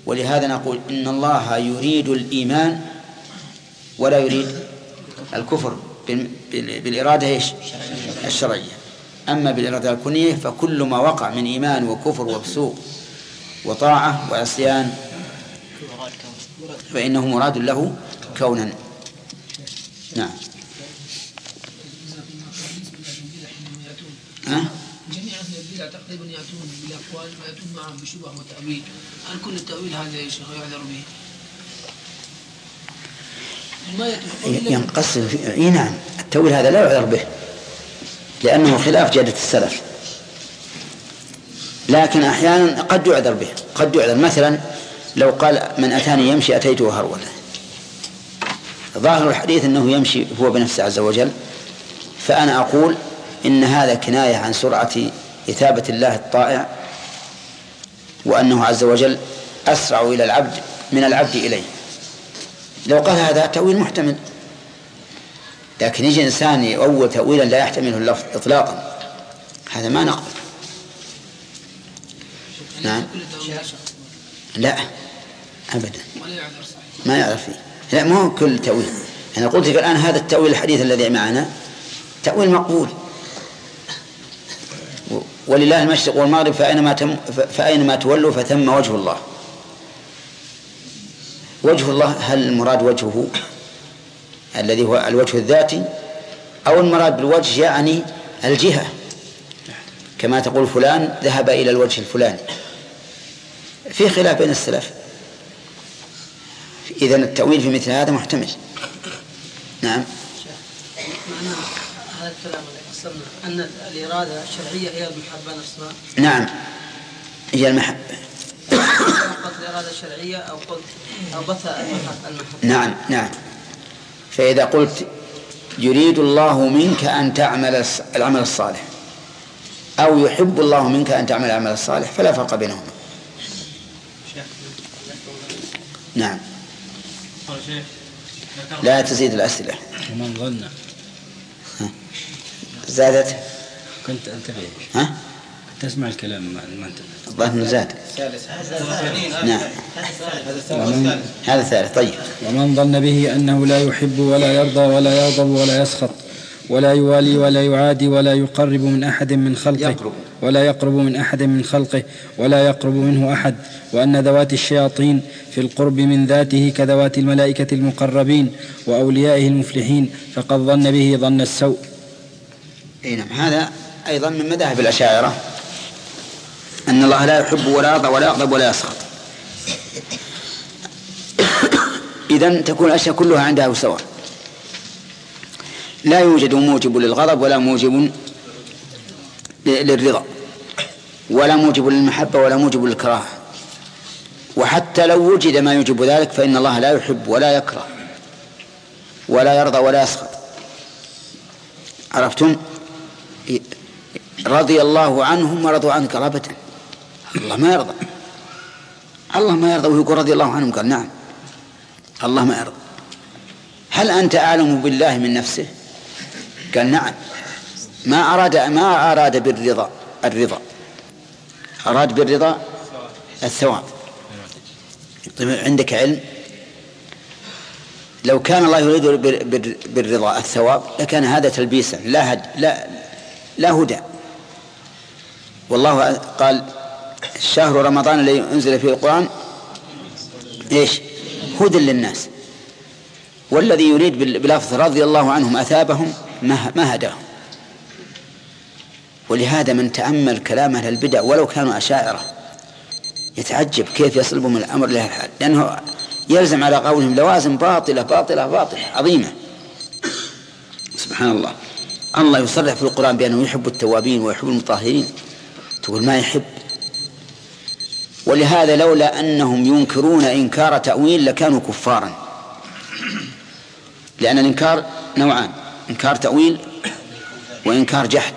ولهذا نقول إن الله يريد الإيمان ولا يريد الكفر بال- بال- بالإرادة إيش؟ الشرعية. أما بالإرادة الكونية فكل ما وقع من إيمان وكفر وفسوق وطاعة وعصيان فإنه مراد له كونا نعم ها؟ جميع البدع تقريبا يأتون بالأقوال ويأتون معهم بشبه وتأويل هل كل التأويل هذا يا شيخ يعذر به؟ ينقسم. إي نعم التأويل هذا لا يعذر به لأنه خلاف جادة السلف. لكن أحيانا قد يعذر به. قد يعذر. مثلا لو قال من أتاني يمشي أتيته هرولا ظاهر الحديث أنه يمشي هو بنفسه عز وجل. فأنا أقول إن هذا كناية عن سرعة إثابة الله الطائع وأنه عز وجل أسرع إلى العبد من العبد إليه. لو قال هذا تأويل محتمل. لكن يجي إنسان يؤول تأويلا لا يحتمله اللفظ إطلاقا. هذا ما نقبل نعم. لا. أبدا. ما يعرف فيه. لا ما هو كل تأويل. أنا قلت لك الآن هذا التأويل الحديث الذي معنا. تأويل مقبول. ولله المشرق والمغرب فأينما تم فأينما تولوا فثم وجه الله. وجه الله هل المراد وجهه؟ الذي هو الوجه الذاتي أو المراد بالوجه يعني الجهة. كما تقول فلان ذهب إلى الوجه الفلاني. في خلاف بين السلف. إذا التأويل في مثل هذا محتمل. نعم. معنى هذا الكلام الذي قسمنا أن الإرادة الشرعية هي المحبة نفسها. نعم. هي المحبة فقط الإرادة الشرعية أو قلت أو بث المحبة. نعم نعم. فإذا قلت يريد الله منك أن تعمل العمل الصالح أو يحب الله منك أن تعمل العمل الصالح فلا فرق بينهما. نعم. لا تزيد الأسئلة. ومن ظن. زادت؟ كنت أنتبه. ها؟ كنت اسمع الكلام ما انتبه الظاهر أنه زاد. نعم. هذا الثالث طيب. ومن ظن به أنه لا يحب ولا يرضى ولا يغضب ولا يسخط ولا يوالي ولا يعادي ولا يقرب من أحد من خلقه يقرب. ولا يقرب من أحد من خلقه ولا يقرب منه أحد وأن ذوات الشياطين في القرب من ذاته كذوات الملائكة المقربين وأوليائه المفلحين فقد ظن به ظن السوء. إي نعم. هذا أيضا من مذاهب الأشاعرة. أن الله لا يحب ولا يرضى ولا يغضب ولا يسخط. اذا تكون الأشياء كلها عنده سواء لا يوجد موجب للغضب ولا موجب للرضا ولا موجب للمحبة ولا موجب للكراهة. وحتى لو وجد ما يوجب ذلك فإن الله لا يحب ولا يكره ولا يرضى ولا يسخط. عرفتم؟ رضي الله عنهم ورضوا عنك رابة الله ما يرضى. الله ما يرضى. ويقول رضي الله عنهم قال نعم. الله ما يرضى. هل أنت أعلم بالله من نفسه؟ قال نعم. ما أراد ما أراد بالرضا الرضا. أراد بالرضا الثواب. طيب عندك علم؟ لو كان الله يريد بال- بال- بالرضا الثواب لكان هذا تلبيسا. لا هد لا لا هدى. والله قال شهر رمضان الذي انزل فيه القرآن إيش؟ هدى للناس. والذي يريد بلفظ رضي الله عنهم أثابهم ما هداهم. ولهذا من تأمل كلام أهل البدع ولو كانوا أشاعرة يتعجب كيف يصلبهم من الأمر لهذا الحال. لأنه يلزم على قولهم لوازم باطلة باطلة باطلة عظيمة. سبحان الله. الله يصرح في القرآن بأنه يحب التوابين ويحب المطهرين. تقول ما يحب؟ ولهذا لولا أنهم ينكرون إنكار تأويل لكانوا كفارا. لأن الإنكار نوعان إنكار تأويل وإنكار جحد.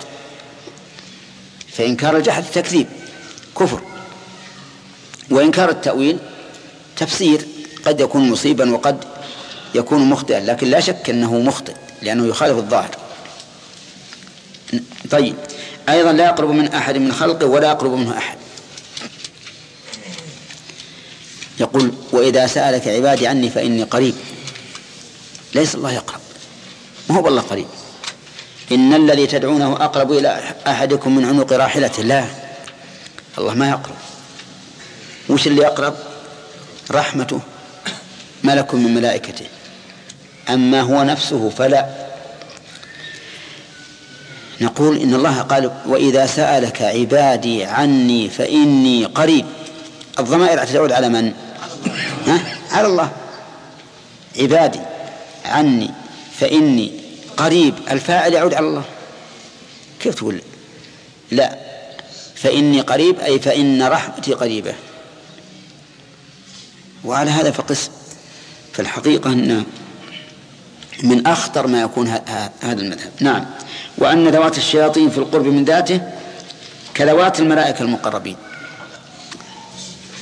فإنكار الجحد تكذيب كفر. وإنكار التأويل تفسير قد يكون مصيبا وقد يكون مخطئا لكن لا شك أنه مخطئ لأنه يخالف الظاهر. طيب أيضا لا يقرب من أحد من خلقه ولا يقرب منه أحد. يقول وإذا سألك عبادي عني فإني قريب. ليس الله يقرب. ما هو بالله قريب؟ إن الذي تدعونه أقرب إلى أحدكم من عنق راحلته لا. الله ما يقرب. وش اللي يقرب رحمته. ملك من ملائكته. أما هو نفسه فلا. نقول إن الله قال وإذا سألك عبادي عني فإني قريب. الضمائر تعود على من؟ ها؟ على الله. عبادي عني فإني قريب. الفاعل يعود على الله. كيف تقول؟ لا. فإني قريب أي فإن رحمتي قريبة. وعلى هذا فقس. في الحقيقة أن من أخطر ما يكون هذا المذهب. نعم. وأن ذوات الشياطين في القرب من ذاته كذوات الملائكة المقربين.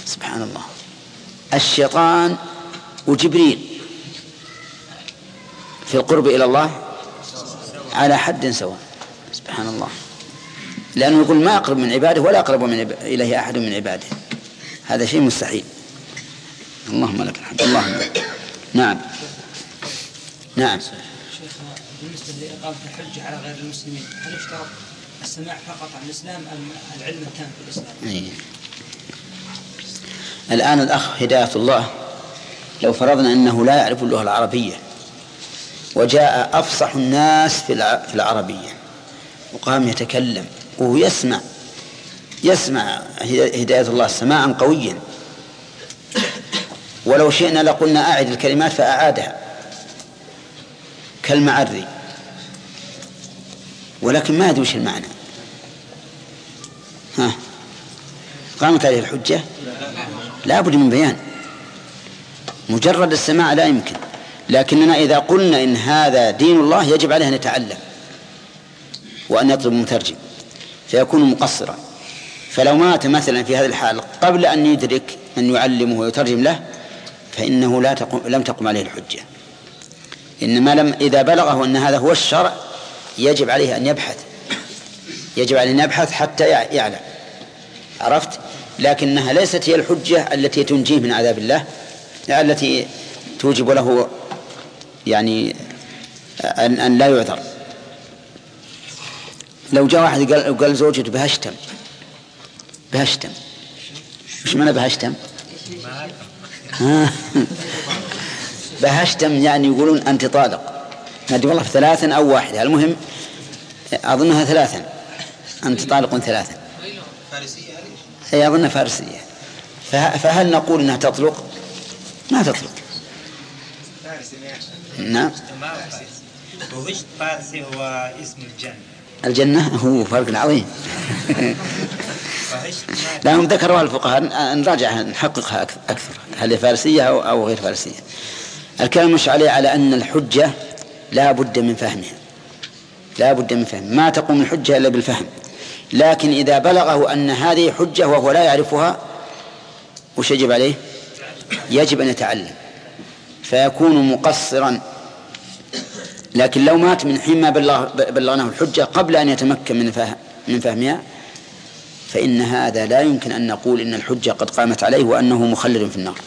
سبحان الله. الشيطان وجبريل في القرب إلى الله على حد سواء. سبحان الله. لأنه يقول ما أقرب من عباده ولا أقرب من عب... إليه أحد من عباده. هذا شيء مستحيل. اللهم لك الحمد. اللهم نعم. نعم. شيخ بالنسبة لإقامة الحجة على غير المسلمين هل يشترط السماع فقط عن الإسلام أم العلم التام في الإسلام؟ إيه. الآن الأخ هداية الله. لو فرضنا أنه لا يعرف اللغة العربية وجاء أفصح الناس في العربية. وقام يتكلم وهو يسمع يسمع هداية الله سماعا قويا. ولو شئنا لقلنا أعد الكلمات فأعادها. كالمعري. ولكن ما أدري وش المعنى. ها؟ قامت عليه الحجة؟ لا بد من بيان. مجرد السماع لا يمكن. لكننا إذا قلنا إن هذا دين الله يجب عليه أن يتعلم وأن يطلب مترجم فيكون مقصرا. فلو مات مثلا في هذه الحال قبل أن يدرك من يعلمه ويترجم له فإنه لا تقوم لم تقم عليه الحجة. إنما لم إذا بلغه أن هذا هو الشرع يجب عليه أن يبحث. يجب عليه أن يبحث حتى يعلم. عرفت؟ لكنها ليست هي الحجة التي تنجيه من عذاب الله التي توجب له يعني أن, أن لا يعذر. لو جاء واحد قال, قال زوجته بهشتم بهشتم. وش معنى بهشتم؟ بهشتم يعني يقولون أنت طالق. نادي والله في ثلاثا أو واحدة المهم أظنها ثلاثا. أنت طالق ثلاثا. فارسية. أي أظنها فارسية. فهل نقول أنها تطلق؟ ما تطلق. نعم. فارسي هو اسم الجنة الجنة هو فرق عظيم. لأنهم ذكروا الفقهاء. نراجعها نحققها أكثر. هل هي فارسية أو غير فارسية. الكلام مش عليه على أن الحجة لا بد من فهمها. لا بد من فهم. ما تقوم الحجة إلا بالفهم. لكن إذا بلغه أن هذه حجة وهو لا يعرفها وش يجب عليه؟ يجب أن يتعلم. فيكون مقصرا. لكن لو مات من حين ما بلغناه الحجة قبل أن يتمكن من فهم من فهمها فإن هذا لا يمكن أن نقول إن الحجة قد قامت عليه وأنه مخلد في النار.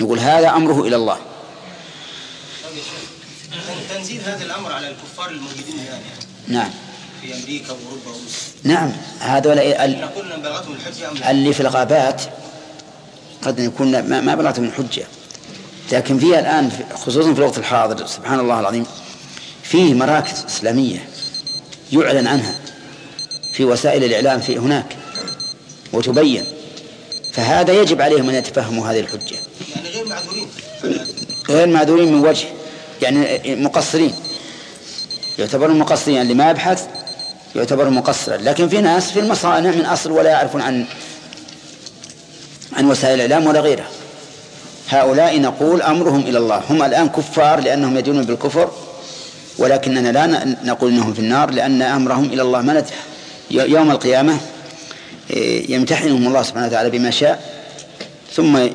نقول هذا أمره إلى الله. تنزيل هذا الأمر على الكفار الموجودين الآن يعني. نعم. في أمريكا وأوروبا وروسيا نعم هذول اللي في الغابات قد يكون ما بلغتهم الحجة. لكن فيها الآن خصوصا في الوقت الحاضر سبحان الله العظيم فيه مراكز إسلامية يعلن عنها في وسائل الإعلام في هناك وتبين. فهذا يجب عليهم أن يتفهموا هذه الحجة. يعني غير معذورين. غير معذورين من وجه يعني مقصرين. يعتبرون مقصرين اللي ما يبحث يعتبر مقصرا. لكن في ناس في المصانع من أصل ولا يعرفون عن عن وسائل الإعلام ولا غيرها. هؤلاء نقول أمرهم إلى الله. هم الآن كفار لأنهم يدينون بالكفر ولكننا لا نقول أنهم في النار لأن أمرهم إلى الله ما يوم القيامة إيه، يمتحنهم الله سبحانه وتعالى بما شاء ثم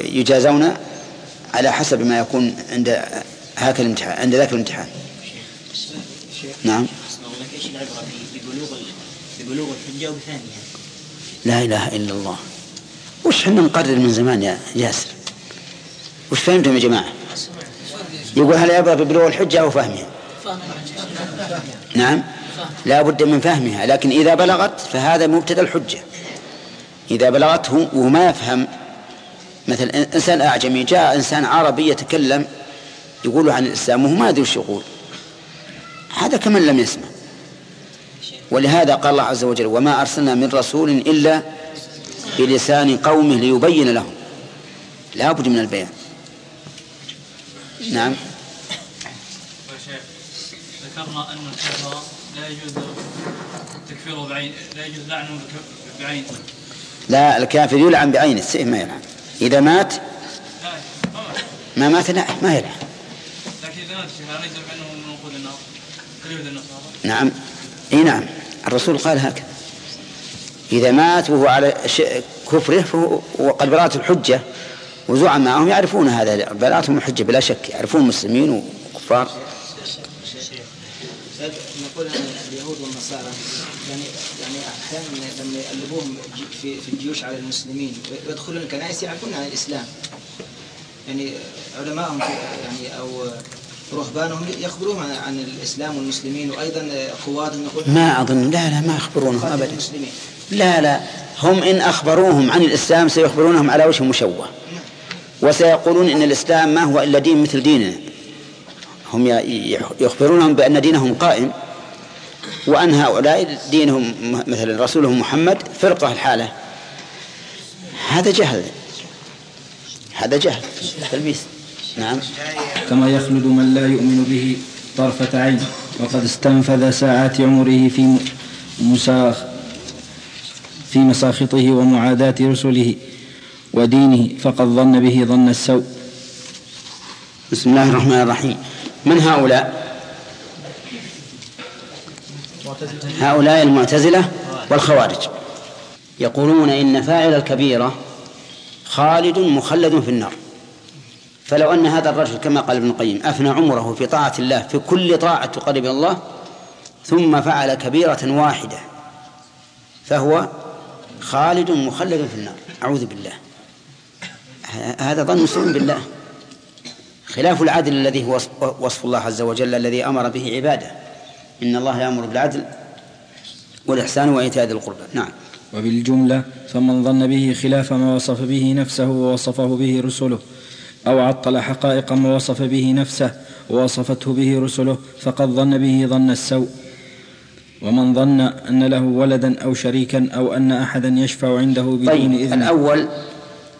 يجازون على حسب ما يكون عند هاك الامتحان عند ذاك الامتحان. نعم. إيش العبره ببلوغ ببلوغ الحجة لا إله إلا الله. وش إحنا نقرر من زمان يا ياسر؟ وش فهمتم يا جماعة؟ يقول هل العبره ببلوغ الحجة أو فهمها؟ نعم. لا بد من فهمها لكن إذا بلغت فهذا مبتدأ الحجة. إذا بلغته وما يفهم مثل إنسان أعجمي جاء إنسان عربي يتكلم يقول عن الإسلام وهو ما يدري وش يقول. هذا كمن لم يسمع. ولهذا قال الله عز وجل وما أرسلنا من رسول إلا بلسان قومه ليبين لهم. لا بد من البيان. نعم. ذكرنا أن الكفر لا يجوز تكفيره بعين لا يجوز لعنه بعين. لا الكافر يلعن بعين السيف ما يلعن. إذا مات ما مات لا ما يلعن. لكن إذا مات الشيخ أليس بأنه من وقود النار نعم. إي نعم. الرسول قال هكذا. إذا مات وهو على كفره فهو وقد براءة الحجة وزعم معهم يعرفون هذا براءتهم الحجة بلا شك يعرفون المسلمين وكفار. نقول أن اليهود والنصارى يعني يعني أحيانا لما يقلبوهم في في الجيوش على المسلمين ويدخلون الكنائس يعرفون عن الإسلام. يعني علماءهم يعني أو رهبانهم يخبرون عن الإسلام والمسلمين وأيضا قوادهم يقول ما أظن. لا لا ما يخبرونهم أبدا. لا لا. هم إن أخبروهم عن الإسلام سيخبرونهم على وجه مشوه. وسيقولون إن الإسلام ما هو إلا دين مثل ديننا. هم يخبرونهم بأن دينهم قائم وأن هؤلاء دينهم مثل رسولهم محمد فرقة الحالة. هذا جهل. هذا جهل. تلبيس. نعم. كما يخلد من لا يؤمن به طرفة عين وقد استنفذ ساعات عمره في مساخ في مساخطه ومعاداة رسله ودينه فقد ظن به ظن السوء. بسم الله الرحمن الرحيم. من هؤلاء؟ هؤلاء المعتزلة والخوارج. يقولون إن فاعل الكبيرة خالد مخلد في النار. فلو أن هذا الرجل كما قال ابن القيم أفنى عمره في طاعة الله في كل طاعة تقرب الله ثم فعل كبيرة واحدة فهو خالد مخلد في النار. أعوذ بالله. هذا ظن سوء بالله. خلاف العدل الذي هو وصف الله عز وجل الذي أمر به عباده. إن الله يأمر بالعدل والإحسان وإيتاء ذي القربى. نعم. وبالجملة فمن ظن به خلاف ما وصف به نفسه ووصفه به رسله أو عطل حقائق ما وصف به نفسه ووصفته به رسله فقد ظن به ظن السوء. ومن ظن أن له ولدا أو شريكا أو أن أحدا يشفع عنده بدون طيب إذن الأول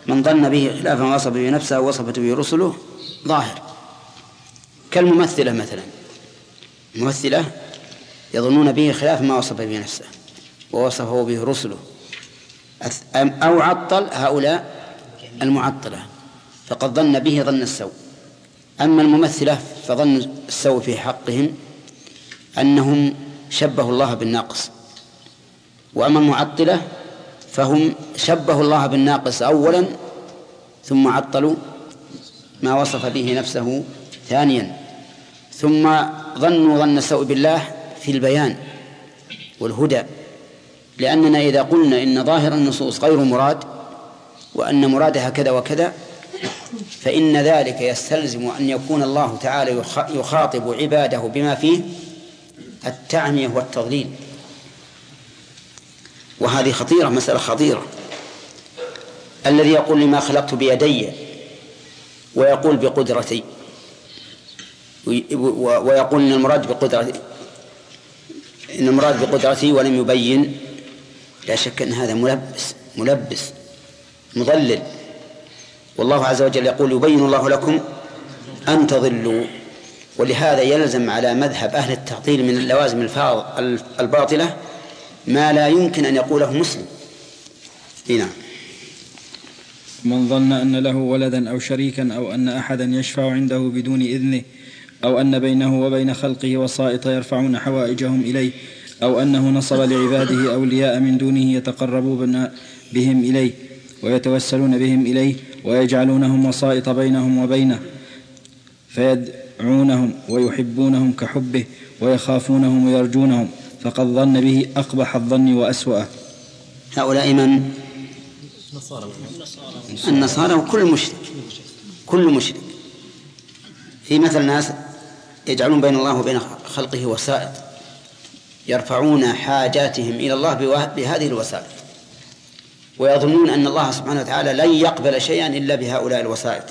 من ظن به خلاف ما وصف به نفسه ووصفته به رسله ظاهر. كالممثلة مثلا. الممثلة يظنون به خلاف ما وصف به نفسه ووصفه به رسله. أو عطل هؤلاء المعطلة. فقد ظن به ظن السوء. أما الممثلة فظن السوء في حقهم أنهم شبهوا الله بالناقص. وأما المعطلة فهم شبهوا الله بالناقص أولا ثم عطلوا ما وصف به نفسه ثانيا. ثم ظنوا ظن السوء بالله في البيان والهدى. لأننا إذا قلنا إن ظاهر النصوص غير مراد وأن مرادها كذا وكذا فإن ذلك يستلزم أن يكون الله تعالى يخاطب عباده بما فيه التعمية والتضليل. وهذه خطيرة مسألة خطيرة. الذي يقول لما خلقت بيدي ويقول بقدرتي ويقول إن المراد بقدرتي إن المراد بقدرتي ولم يبين لا شك إن هذا ملبس ملبس مضلل. والله عز وجل يقول يبين الله لكم أن تضلوا ولهذا يلزم على مذهب أهل التعطيل من اللوازم الباطلة ما لا يمكن أن يقوله مسلم. نعم. من ظن أن له ولدا أو شريكا أو أن أحدا يشفع عنده بدون إذنه أو أن بينه وبين خلقه وسائط يرفعون حوائجهم إليه أو أنه نصب لعباده أولياء من دونه يتقربون بهم إليه ويتوسلون بهم إليه ويجعلونهم وسائط بينهم وبينه فيدعونهم ويحبونهم كحبه ويخافونهم ويرجونهم فقد ظن به أقبح الظن وأسوأه. هؤلاء من؟ النصارى. وكل مشرك كل مشرك. في مثل ناس يجعلون بين الله وبين خلقه وسائط يرفعون حاجاتهم إلى الله بهذه الوسائط. ويظنون أن الله سبحانه وتعالى لن يقبل شيئا إلا بهؤلاء الوسائط.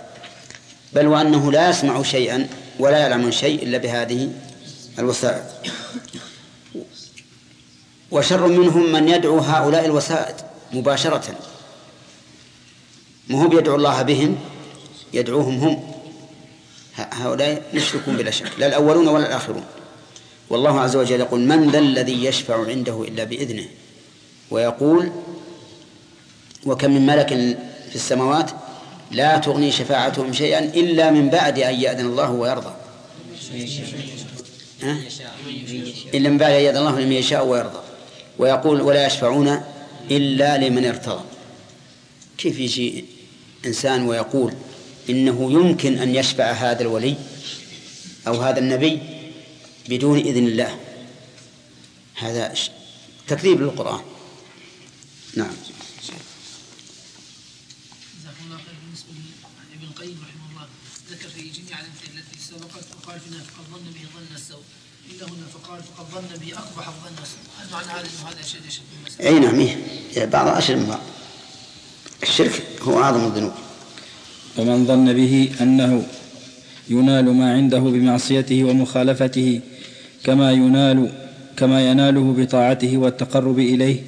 بل وأنه لا يسمع شيئا ولا يعلم شيء إلا بهذه الوسائط. وشر منهم من يدعو هؤلاء الوسائط مباشرة. ما هو بيدعو الله بهم يدعوهم هم. هؤلاء يشركون بلا شك لا الأولون ولا الآخرون. والله عز وجل يقول من ذا الذي يشفع عنده إلا بإذنه؟ ويقول وكم من ملك في السماوات لا تغني شفاعتهم شيئا إلا من بعد أن يأذن الله ويرضى؟ إلا من بعد أن يأذن الله لمن يشاء ويرضى. ويقول ولا يشفعون إلا لمن ارتضى. كيف يجي إنسان ويقول إنه يمكن أن يشفع هذا الولي أو هذا النبي بدون إذن الله؟ هذا تكذيب للقرآن. نعم جزاكم الله خير بالنسبة لابن القيم رحمه الله ذكر في جميع الامثله التي سبقت وقال فيها فقد ظن به ظن السوء فقال فقد ظن به أقبح الظن هل معنى هذا إنه هذا شيء؟ أي نعم إيه. بعض أشد من بعض الشرك هو أعظم الذنوب ومن ظن به أنه ينال ما عنده بمعصيته ومخالفته كما ينال كما يناله بطاعته والتقرب إليه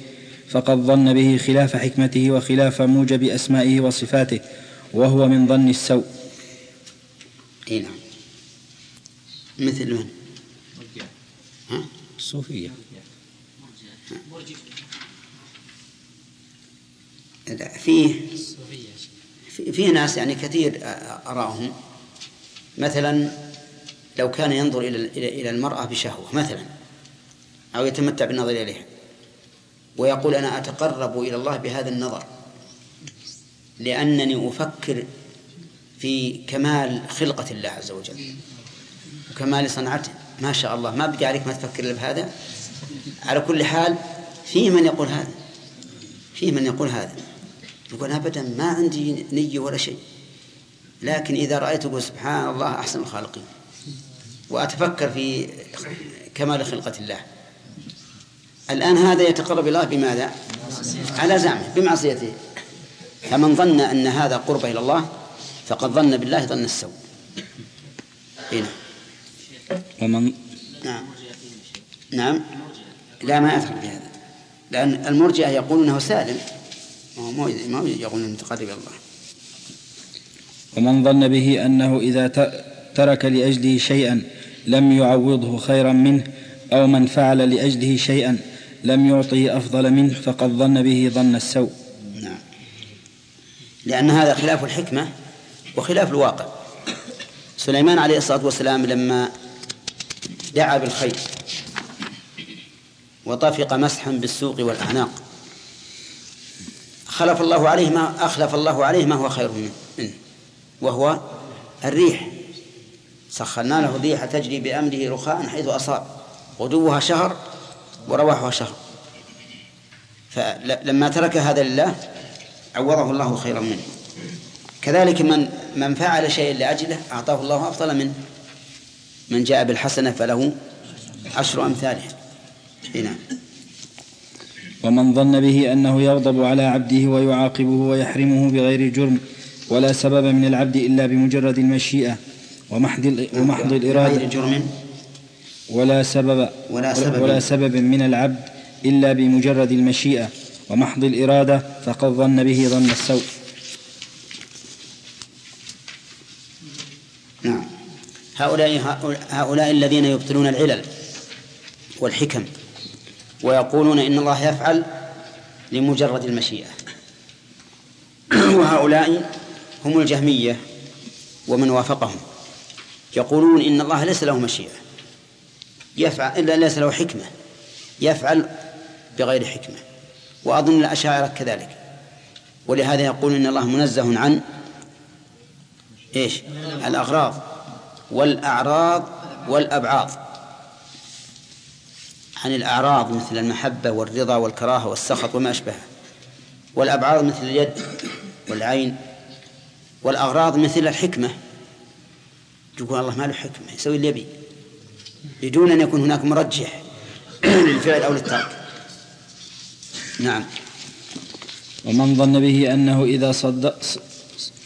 فقد ظن به خلاف حكمته وخلاف موجب أسمائه وصفاته وهو من ظن السوء أي نعم مثل من؟ ها؟ الصوفية لا، فيه في- فيه ناس يعني كثير أراهم. مثلا لو كان ينظر إلى إلى إلى المرأة بشهوة مثلا أو يتمتع بالنظر إليها ويقول أنا أتقرب إلى الله بهذا النظر لأنني أفكر في كمال خلقة الله عز وجل وكمال صنعته. ما شاء الله ما بدي عليك ما تفكر إلا بهذا. على كل حال في من يقول هذا في من يقول هذا. يقول أبدا ما عندي نية ولا شيء. لكن إذا رأيت أقول سبحان الله أحسن الخالقين. وأتفكر في كمال خلقة الله. الآن هذا يتقرب الله بماذا؟ على زعمه بمعصيته. فمن ظن أن هذا قرب إلى الله فقد ظن بالله ظن السوء. هنا ومن نعم. نعم. لا ما يدخل في هذا لأن المرجئة يقولون أنه سالم. ما هو يقولون متقرب إلى الله. ومن ظن به أنه إذا ترك لأجله شيئا لم يعوضه خيرا منه أو من فعل لأجله شيئا لم يعطه أفضل منه فقد ظن به ظن السوء. نعم. لأن هذا خلاف الحكمة وخلاف الواقع. سليمان عليه الصلاة والسلام لما دعا بالخير وطفق مسحا بالسوق والأعناق. خلف الله عليه ما أخلف الله عليه ما هو خير منه وهو الريح. سخرنا له الريح تجري بأمره رخاء حيث أصاب. غدوها شهر ورواحها شهر. فلما ترك هذا لله عوضه الله خيرا منه. كذلك من من فعل شيئا لأجله أعطاه الله أفضل منه. من جاء بالحسنة فله عشر أمثالها. هنا ومن ظن به أنه يغضب على عبده ويعاقبه ويحرمه بغير جرم ولا سبب من العبد إلا بمجرد المشيئة ومحض ومحض الإرادة بغير جرم. ولا سبب ولا سبب. ولا سبب من العبد إلا بمجرد المشيئة ومحض الإرادة فقد ظن به ظن السوء. نعم. هؤلاء هؤلاء الذين يبطلون العلل والحكم ويقولون إن الله يفعل لمجرد المشيئة. وهؤلاء هم الجهمية ومن وافقهم. يقولون إن الله ليس له مشيئة. يفعل إلا ليس له حكمة. يفعل بغير حكمة. وأظن الأشاعرة كذلك. ولهذا يقول إن الله منزه عن إيش؟ الأغراض. والأعراض والأبعاض. عن الأعراض مثل المحبة والرضا والكراهة والسخط وما أشبهه. والأبعاض مثل اليد والعين. والأغراض مثل الحكمة. يقول الله ما له حكمة يسوي اللي يبي. بدون أن يكون هناك مرجح للفعل أو للترك. نعم. ومن ظن به أنه إذا صدق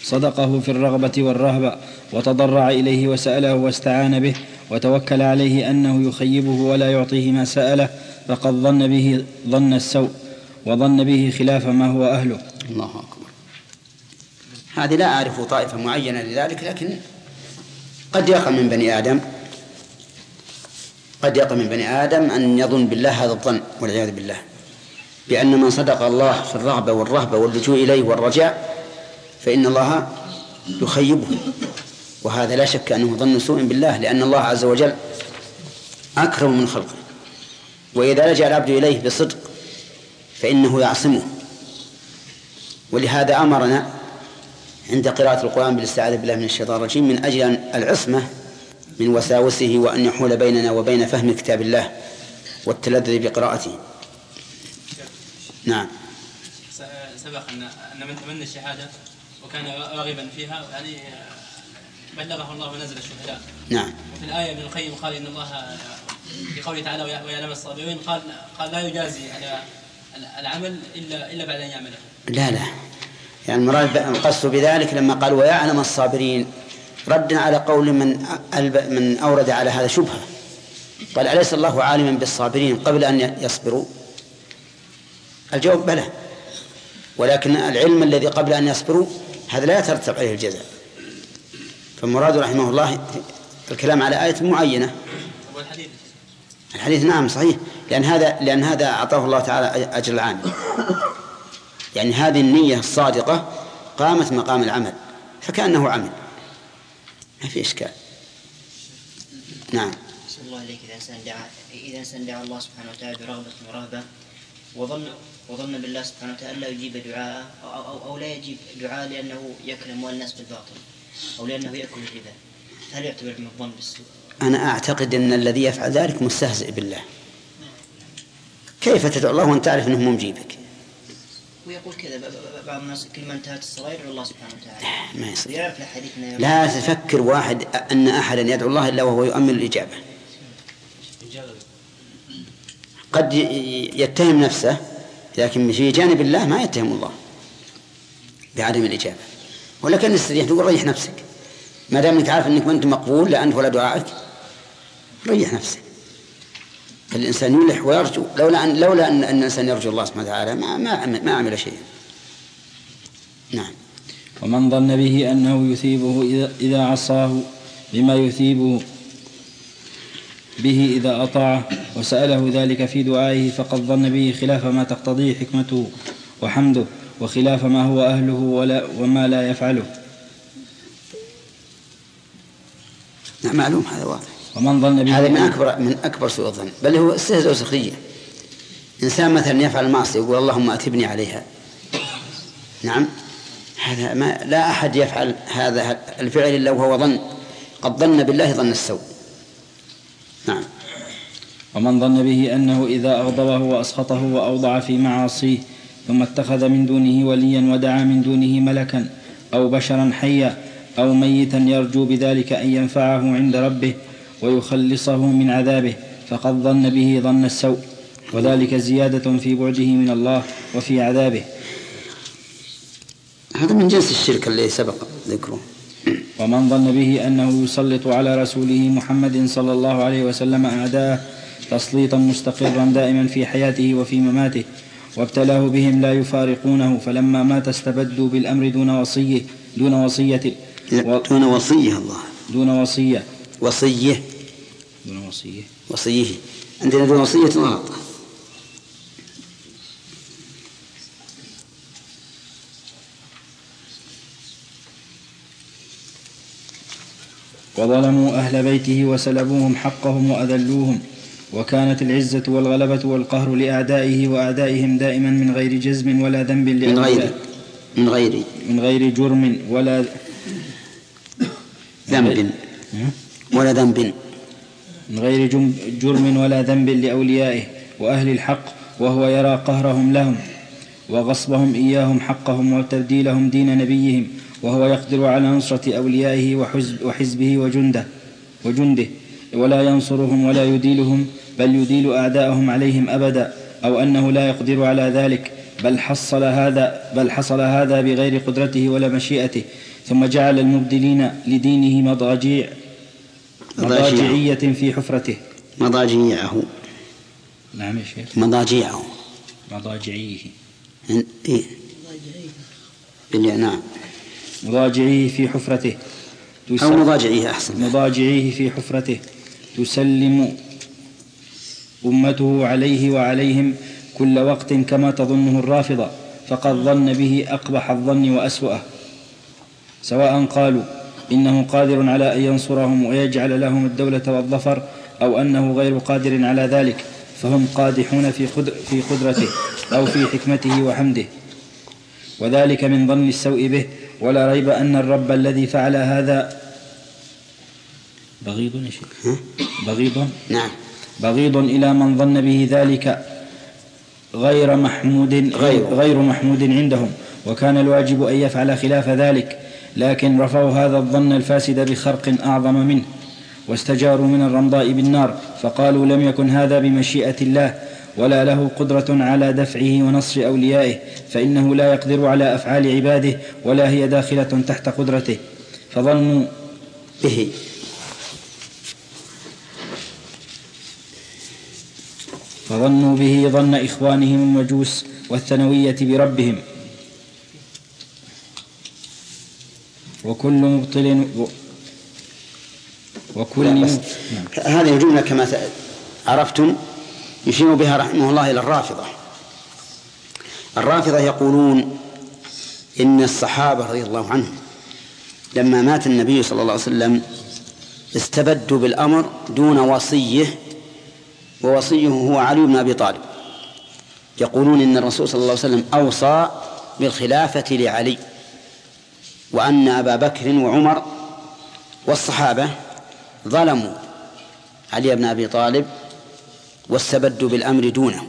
صدقه في الرغبة والرهبة وتضرع إليه وسأله واستعان به وتوكل عليه أنه يخيبه ولا يعطيه ما سأله فقد ظن به ظن السوء وظن به خلاف ما هو أهله. الله أكبر. هذه لا أعرف طائفة معينة لذلك لكن قد يقع من بني آدم قد يقع من بني آدم أن يظن بالله هذا الظن والعياذ بالله بأن من صدق الله في الرغبة والرهبة واللجوء إليه والرجاء فإن الله يخيبه. وهذا لا شك أنه ظن سوء بالله لأن الله عز وجل أكرم من خلقه. وإذا لجأ العبد إليه بصدق فإنه يعصمه. ولهذا أمرنا عند قراءة القرآن بالاستعاذة بالله من الشيطان الرجيم من أجل العصمة من وساوسه وأن يحول بيننا وبين فهم كتاب الله والتلذذ بقراءته. نعم. سبق أن من تمنى الشهادة وكان راغبا فيها يعني بلغه الله منازل الشهداء. نعم. وفي الآية ابن القيم قال إن الله في قوله تعالى ويعلم الصابرين. قال قال لا يجازي على العمل إلا إلا بعد أن يعمله. لا لا. يعني المراد القصد بذلك لما قال ويعلم الصابرين. ردا على قول من من أورد على هذا شبهة. قال أليس الله عالما بالصابرين قبل أن يصبروا؟ الجواب بلى. ولكن العلم الذي قبل أن يصبروا هذا لا يترتب عليه الجزاء. فالمراد رحمه الله الكلام على آية معينة. الحديث نعم صحيح. لأن هذا لأن هذا أعطاه الله تعالى أجر العامل يعني هذه النية الصادقة قامت مقام العمل فكأنه عمل. ما في إشكال. نعم. الله عليك إذا إنسان دعا إذا إنسان دعا الله سبحانه وتعالى برغبة ورهبة وظن وظن بالله سبحانه وتعالى لا يجيب دعاء أو, أو, أو لا يجيب دعاء لأنه يكلم الناس بالباطل. أو لأنه يأكل الربا هل يعتبر من الظن بالسوء؟ أنا أعتقد أن الذي يفعل ذلك مستهزئ بالله. كيف تدعو الله وأنت تعرف أنه مو مجيبك؟ ويقول كذا بعض الناس كل ما انتهت الصلاة يدعو الله سبحانه وتعالى. ما يصير. الحديث لا تفكر واحد أن أحدا يدعو الله إلا وهو يؤمن الإجابة. قد يتهم نفسه لكن في جانب الله ما يتهم الله بعدم الإجابة. ولكن استريح تقول ريح نفسك. ما دام انك عارف إنك ما انت مقبول لا أنت ولا دعائك. ريح نفسك. الإنسان يلح ويرجو. لولا ان لولا أن, الإنسان يرجو الله سبحانه وتعالى ما ما ما عمل شيئا. نعم. ومن ظن به أنه يثيبه اذا إذا عصاه بما يثيبه به إذا أطاعه وسأله ذلك في دعائه فقد ظن به خلاف ما تقتضيه حكمته وحمده. وخلاف ما هو أهله ولا وما لا يفعله. نعم معلوم هذا واضح. ومن ظن به هذا من أكبر من أكبر سوء الظن. بل هو استهزاء وسخرية. إنسان مثلا يفعل المعصية يقول اللهم أتبني عليها. نعم. هذا ما لا أحد يفعل هذا الفعل إلا وهو ظن. قد ظن بالله ظن السوء. نعم. ومن ظن به أنه إذا أغضبه وأسخطه وأوضع في معاصيه ثم اتخذ من دونه وليا ودعا من دونه ملكا أو بشرا حيا أو ميتا يرجو بذلك أن ينفعه عند ربه ويخلصه من عذابه فقد ظن به ظن السوء وذلك زيادة في بعده من الله وفي عذابه. هذا من جنس الشرك الذي سبق ذكره. ومن ظن به أنه يسلط على رسوله محمد صلى الله عليه وسلم أعداءه تسليطا مستقرا دائما في حياته وفي مماته. وابتلاه بهم لا يفارقونه فلما مات استبدوا بالأمر دون وصية دون وصية. و... دون وصية الله. دون وصية. وصية. دون وصية. وصية. عندنا دون وصية غلط وظلموا أهل بيته وسلبوهم حقهم وأذلوهم. وكانت العزة والغلبة والقهر لأعدائه وأعدائهم دائما من غير جزم ولا ذنب من غير من غير من غير جرم ولا ذنب. ولا ذنب. من غير جرم ولا ذنب لأوليائه وأهل الحق وهو يرى قهرهم لهم وغصبهم إياهم حقهم وتبديلهم دين نبيهم وهو يقدر على نصرة أوليائه وحزب وحزبه وجنده وجنده. ولا ينصرهم ولا يديلهم بل يديل أعداءهم عليهم أبدا أو أنه لا يقدر على ذلك بل حصل هذا بل حصل هذا بغير قدرته ولا مشيئته. ثم جعل المبدلين لدينه مضاجيع مضاجعية في حفرته. مضاجيعه نعم يا شيخ. مضاجيعه مضاجعيه. إيه؟ نعم مضاجعيه في حفرته. أو مضاجعيه أحسن. مضاجعيه في حفرته. تسلم أمته عليه وعليهم كل وقت كما تظنه الرافضة فقد ظن به أقبح الظن وأسوأه. سواء قالوا إنه قادر على أن ينصرهم ويجعل لهم الدولة والظفر أو أنه غير قادر على ذلك فهم قادحون في, في قدرته أو في حكمته وحمده. وذلك من ظن السوء به ولا ريب أن الرب الذي فعل هذا بغيض يا شيخ. بغيض. نعم. بغيض إلى من ظن به ذلك غير محمود غير, غير محمود عندهم. وكان الواجب أن يفعل خلاف ذلك لكن رفعوا هذا الظن الفاسد بخرق أعظم منه واستجاروا من الرمضاء بالنار فقالوا لم يكن هذا بمشيئة الله ولا له قدرة على دفعه ونصر أوليائه فإنه لا يقدر على أفعال عباده ولا هي داخلة تحت قدرته. فظنوا به. فظنوا به ظن إخوانهم المجوس والثانوية بربهم. وكل مبطل وكل نعم. هذه الجملة كما عرفتم يشير بها رحمه الله إلى الرافضة. الرافضة يقولون إن الصحابة رضي الله عنهم لما مات النبي صلى الله عليه وسلم استبدوا بالأمر دون وصيه ووصيه هو علي بن أبي طالب. يقولون إن الرسول صلى الله عليه وسلم أوصى بالخلافة لعلي وأن أبا بكر وعمر والصحابة ظلموا علي بن أبي طالب واستبدوا بالأمر دونه.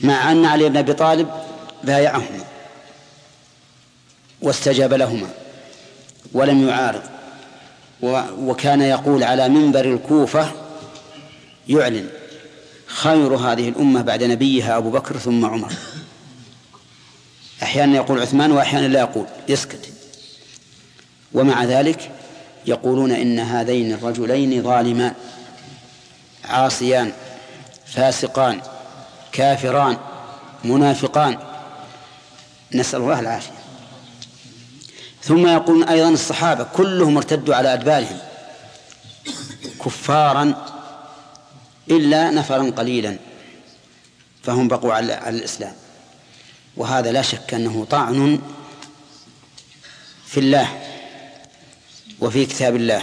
مع أن علي بن أبي طالب بايعهما واستجاب لهما ولم يعارض وكان يقول على منبر الكوفة يعلن خير هذه الأمة بعد نبيها أبو بكر ثم عمر. أحيانا يقول عثمان وأحيانا لا يقول يسكت. ومع ذلك يقولون إن هذين الرجلين ظالمان عاصيان فاسقان كافران منافقان. نسأل الله العافية. ثم يقولون أيضا الصحابة كلهم ارتدوا على أدبارهم. كفارا إلا نفرا قليلا فهم بقوا على الإسلام. وهذا لا شك أنه طعن في الله وفي كتاب الله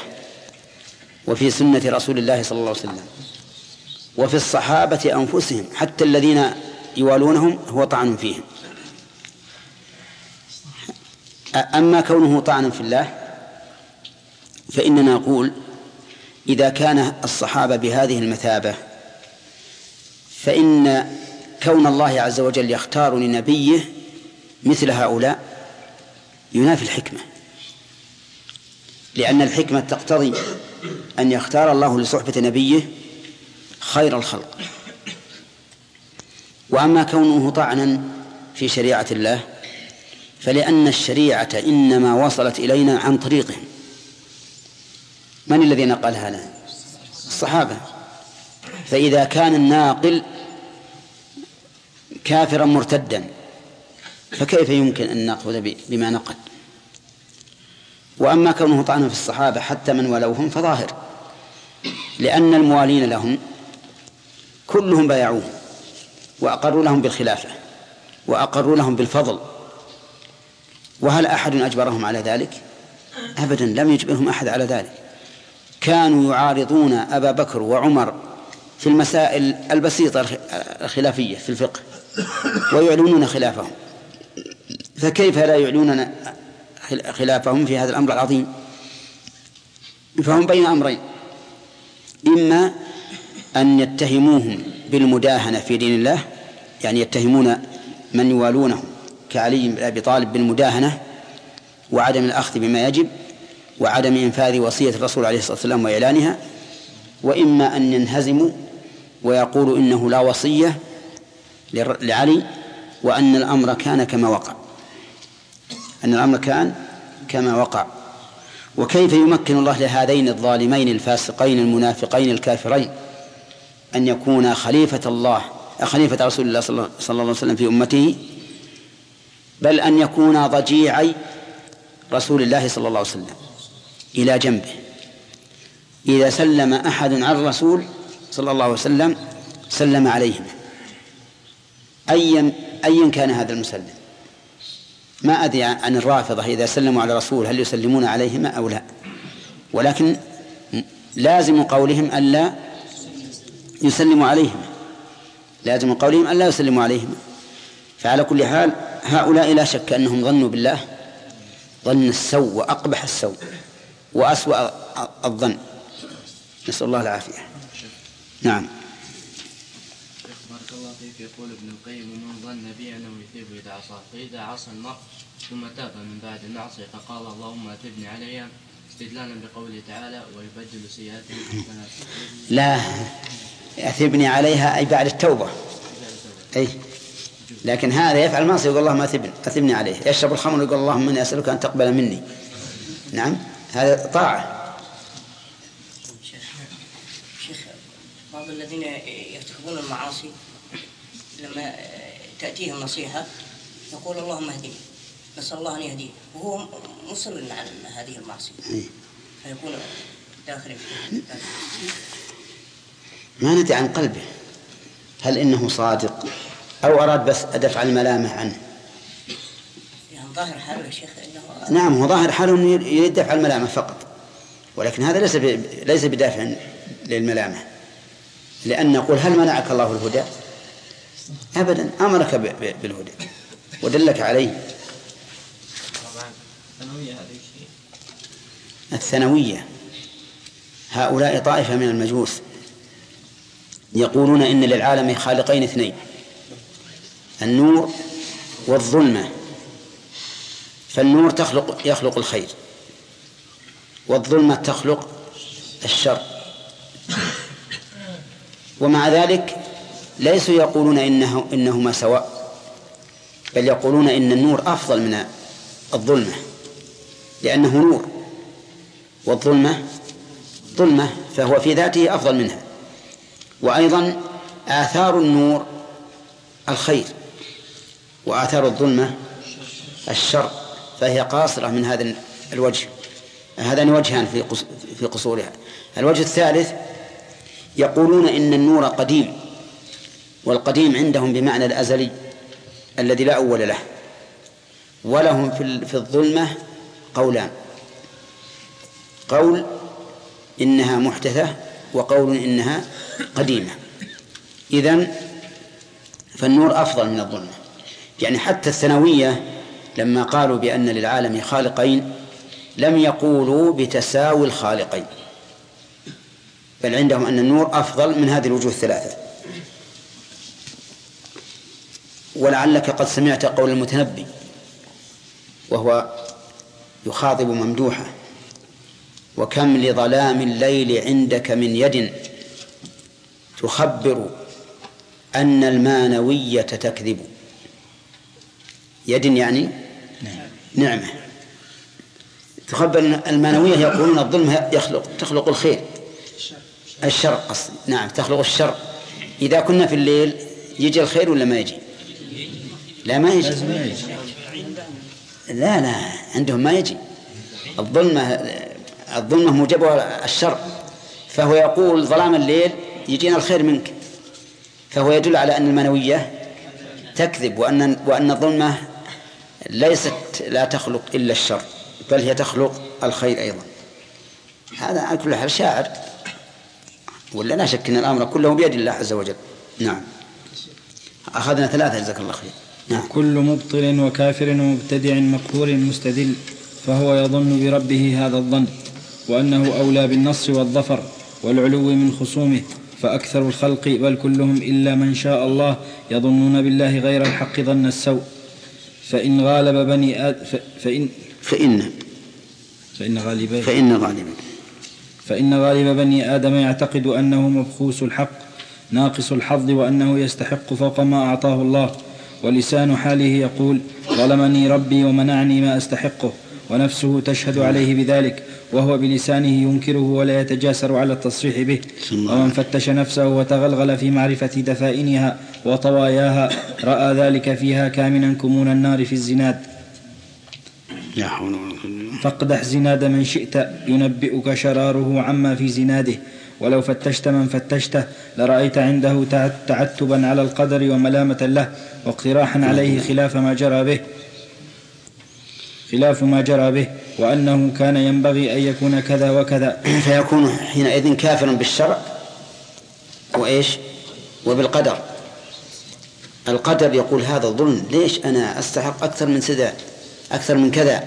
وفي سنة رسول الله صلى الله عليه وسلم وفي الصحابة أنفسهم حتى الذين يوالونهم هو طعن فيهم. أما كونه طعنا في الله فإننا نقول إذا كان الصحابة بهذه المثابة فإن كون الله عز وجل يختار لنبيه مثل هؤلاء ينافي الحكمة لأن الحكمة تقتضي أن يختار الله لصحبة نبيه خير الخلق. وأما كونه طعنا في شريعة الله فلأن الشريعة إنما وصلت إلينا عن طريقهم. من الذي نقلها لنا الصحابة. فإذا كان الناقل كافرا مرتدا فكيف يمكن أن نأخذ بما نقل؟ وأما كونه طعنا في الصحابة حتى من ولوهم فظاهر لأن الموالين لهم كلهم بايعوهم وأقروا لهم بالخلافة وأقروا لهم بالفضل. وهل أحد أجبرهم على ذلك؟ أبدا لم يجبرهم أحد على ذلك. كانوا يعارضون أبا بكر وعمر في المسائل البسيطة الخلافية في الفقه ويعلنون خلافهم. فكيف لا يعلنون خلافهم في هذا الأمر العظيم؟ فهم بين أمرين. إما أن يتهموهم بالمداهنة في دين الله يعني يتهمون من يوالونه كعلي بن أبي طالب بالمداهنة وعدم الأخذ بما يجب وعدم إنفاذ وصية الرسول عليه الصلاة والسلام وإعلانها وإما أن ينهزموا ويقولوا إنه لا وصية لعلي وأن الأمر كان كما وقع. أن الأمر كان كما وقع. وكيف يمكن الله لهذين الظالمين الفاسقين المنافقين الكافرين أن يكون خليفة الله خليفة رسول الله صلى الله عليه وسلم في أمته بل أن يكون ضجيعي رسول الله صلى الله عليه وسلم؟ إلى جنبه. إذا سلم أحد على الرسول صلى الله عليه وسلم سلم عليهم. أيا أيا كان هذا المسلم. ما أدري عن الرافضة إذا سلموا على الرسول هل يسلمون عليهما أو لا. ولكن لازم قولهم ألا يسلموا عليهما لازم قولهم ألا يسلموا عليهما فعلى كل حال هؤلاء لا شك أنهم ظنوا بالله. ظن السوء وأقبح السوء. وأسوأ الظن. نسأل الله العافية. نعم. بارك الله فيك يقول ابن القيم ومن ظن بي أنه يثيب إذا عصى فإذا عصى المرء ثم تاب من بعد المعصيه فقال اللهم أثبني عليها استدلالا بقوله تعالى ويبدل سيئاتهم حسنات. لا أثبني عليها أي بعد التوبة. أي. لكن هذا يفعل المعصية يقول اللهم أثبني أثبني عليه. يشرب الخمر يقول اللهم إني أسألك أن تقبل مني. نعم. هذا طاعة. شيخ بعض الذين يرتكبون المعاصي لما تأتيهم نصيحة يقول اللهم اهدني نسأل الله أن يهديه وهو مصر على هذه المعصية. فيكون داخلا فيها ما ندري عن قلبه. هل إنه صادق؟ أو أراد بس دفع الملامة عنه؟ يعني ظاهر حاله يا شيخ نعم هو ظاهر حاله أنه يريد دفع الملامة فقط. ولكن هذا ليس. ليس بدافع للملامة. لأن نقول هل منعك الله الهدى؟ أبدا أمرك. بالهدى. ودلك عليه. الثانوية. هؤلاء طائفة من المجوس. يقولون إن للعالم خالقين اثنين. النور والظلمة. فالنور تخلق يخلق الخير والظلمة تخلق الشر. ومع ذلك ليسوا يقولون إنه إنهما سواء بل يقولون إن النور أفضل من الظلمة لأنه نور. والظلمة ظلمة فهو في ذاته أفضل منها. وأيضا آثار النور الخير وآثار الظلمة الشر. فهي قاصرة من هذا الوجه هذان وجهان في في قصورها. الوجه الثالث يقولون إن النور قديم والقديم عندهم بمعنى الأزلي الذي لا أول له ولهم في في الظلمة قولان. قول إنها محدثة وقول إنها قديمة. إذن فالنور أفضل من الظلمة. يعني حتى الثانوية لما قالوا بأن للعالم خالقين لم يقولوا بتساوي الخالقين. بل عندهم أن النور أفضل من هذه الوجوه الثلاثة. ولعلك قد سمعت قول المتنبي وهو يخاطب ممدوحة وكم لظلام الليل عندك من يد تخبر أن المانوية تكذب. يد يعني نعمة. تخبر المانوية يقولون الظلم يخلق تخلق الخير. الشر قصدي. نعم تخلق الشر. إذا كنا في الليل يجي الخير ولا ما يجي؟ لا ما يجي. لا لا عندهم ما يجي. الظلمة الظلمة موجبها الشر. فهو يقول ظلام الليل يجينا الخير منك. فهو يدل على أن المنوية تكذب وأن وأن الظلمة ليست لا تخلق إلا الشر بل هي تخلق الخير أيضا. هذا على كل حال شاعر. ولا لا شك أن الأمر كله بيد الله عز وجل. نعم. أخذنا ثلاثة جزاك الله خير. نعم. كل مبطل وكافر ومبتدع مقهور مستدل فهو يظن بربه هذا الظن وأنه أولى بالنصر والظفر والعلو من خصومه فأكثر الخلق بل كلهم إلا من شاء الله يظنون بالله غير الحق ظن السوء. فإن غالب بني آد فإن فإن فإن غالب فإن غالب. فإن غالب بني آدم يعتقد أنه مبخوس الحق ناقص الحظ وأنه يستحق فوق ما أعطاه الله. ولسان حاله يقول ظلمني ربي ومنعني ما أستحقه ونفسه تشهد عليه بذلك. وهو بلسانه ينكره ولا يتجاسر على التصريح به. ومن فتش نفسه وتغلغل في معرفة دفائنها وطواياها رأى ذلك فيها كامنا كمون النار في الزناد. لا حول ولا فاقدح زناد من شئت ينبئك شراره عما في زناده. ولو فتشت من فتشته لرأيت عنده تعتبا على القدر وملامة له واقتراحا عليه خلاف ما جرى به. خلاف ما جرى به. وأنه كان ينبغي أن يكون كذا وكذا. فيكون حينئذ كافرا بالشرع وإيش؟ وبالقدر. القدر يقول هذا ظلم ليش أنا أستحق أكثر من سذا أكثر من كذا؟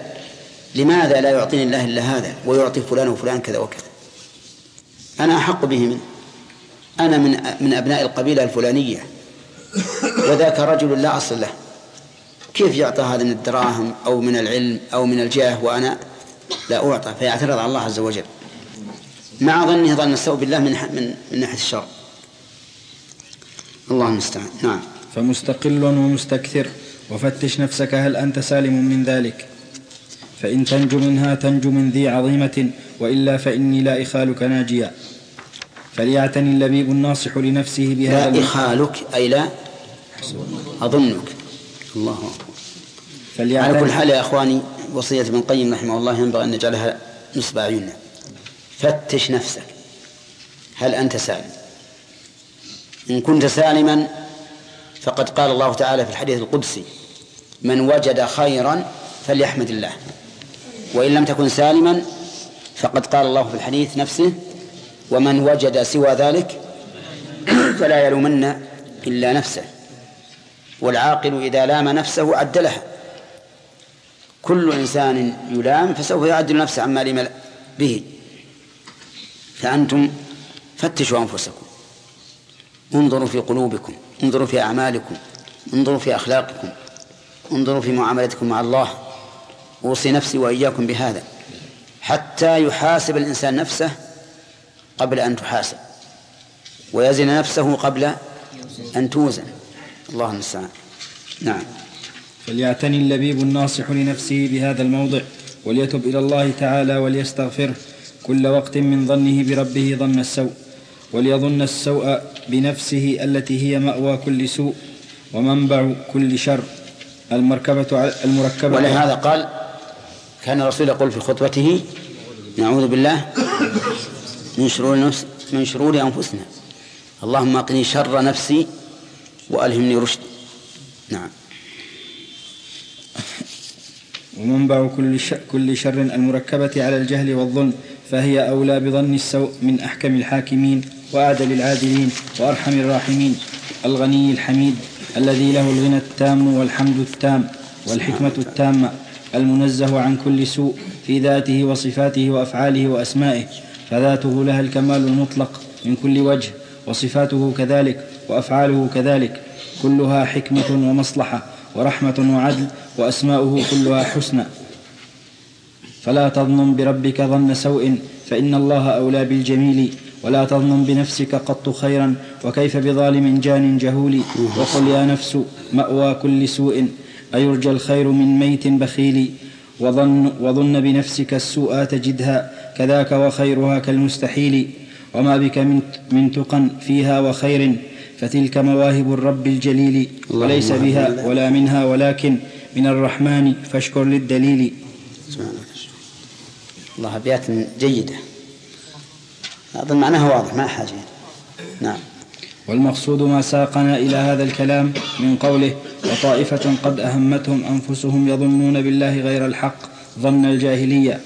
لماذا لا يعطيني الله إلا هذا ويعطي فلان وفلان كذا وكذا؟ أنا أحق به منه أنا من من أبناء القبيلة الفلانية وذاك رجل لا أصل له. كيف يعطى هذا من الدراهم أو من العلم أو من الجاه وأنا لا أعطى؟ فيعترض على الله عز وجل. مع ظنه ظن السوء بالله من من من ناحية الشر. الله المستعان نعم. فمستقل ومستكثر وفتش نفسك هل أنت سالم من ذلك؟ فإن تنجو منها تنجو من ذي عظيمة وإلا فإني لا إخالك ناجيا. فليعتني اللبيب الناصح لنفسه بهذا لا إخالك أي لا أظنك. الله أكبر. على كل حال يا أخواني وصية ابن القيم رحمه الله ينبغي أن نجعلها نصب أعيننا فتش نفسك. هل أنت سالم؟ إن كنت سالما فقد قال الله تعالى في الحديث القدسي من وجد خيرا فليحمد الله. وإن لم تكن سالما فقد قال الله في الحديث نفسه ومن وجد سوى ذلك فلا يلومن إلا نفسه. والعاقل إذا لام نفسه عدلها كل إنسان يلام فسوف يعدل نفسه عما لم به. فأنتم فتشوا أنفسكم. انظروا في قلوبكم انظروا في أعمالكم انظروا في أخلاقكم انظروا في معاملتكم مع الله. أوصي نفسي وإياكم بهذا. حتى يحاسب الإنسان نفسه قبل أن تحاسب. ويزن نفسه قبل أن توزن. الله المستعان. نعم. فليعتني اللبيب الناصح لنفسه بهذا الموضع وليتب إلى الله تعالى وليستغفره كل وقت من ظنه بربه ظن السوء وليظن السوء بنفسه التي هي مأوى كل سوء ومنبع كل شر. المركبة المركبة ولهذا قال كان الرسول يقول في خطبته نعوذ بالله من شرور نفس من شرور أنفسنا. اللهم أقني شر نفسي وألهمني رشدي نعم. ومنبع كل كل شر المركبة على الجهل والظلم فهي أولى بظن السوء من أحكم الحاكمين وأعدل العادلين وأرحم الراحمين. الغني الحميد الذي له الغنى التام والحمد التام والحكمة التامة المنزه عن كل سوء في ذاته وصفاته وأفعاله وأسمائه فذاته لها الكمال المطلق من كل وجه وصفاته كذلك وأفعاله كذلك. كلها حكمة ومصلحة ورحمة وعدل وأسماؤه كلها حسنى. فلا تظنن بربك ظن سوء فإن الله أولى بالجميل. ولا تظنن بنفسك قط خيرا وكيف بظالم جان جهول. وقل يا نفس مأوى كل سوء أيرجى الخير من ميت بخيل. وظن, وظن بنفسك السوء تجدها كذاك وخيرها كالمستحيل. وما بك من, من تقى فيها وخير فتلك مواهب الرب الجليل وليس بها ولا منها ولكن من الرحمن فاشكر للدليل. الله أبيات جيدة. أظن معناها واضح ما حاجة. نعم. والمقصود ما ساقنا إلى هذا الكلام من قوله وطائفة قد أهمتهم أنفسهم يظنون بالله غير الحق ظن الجاهلية.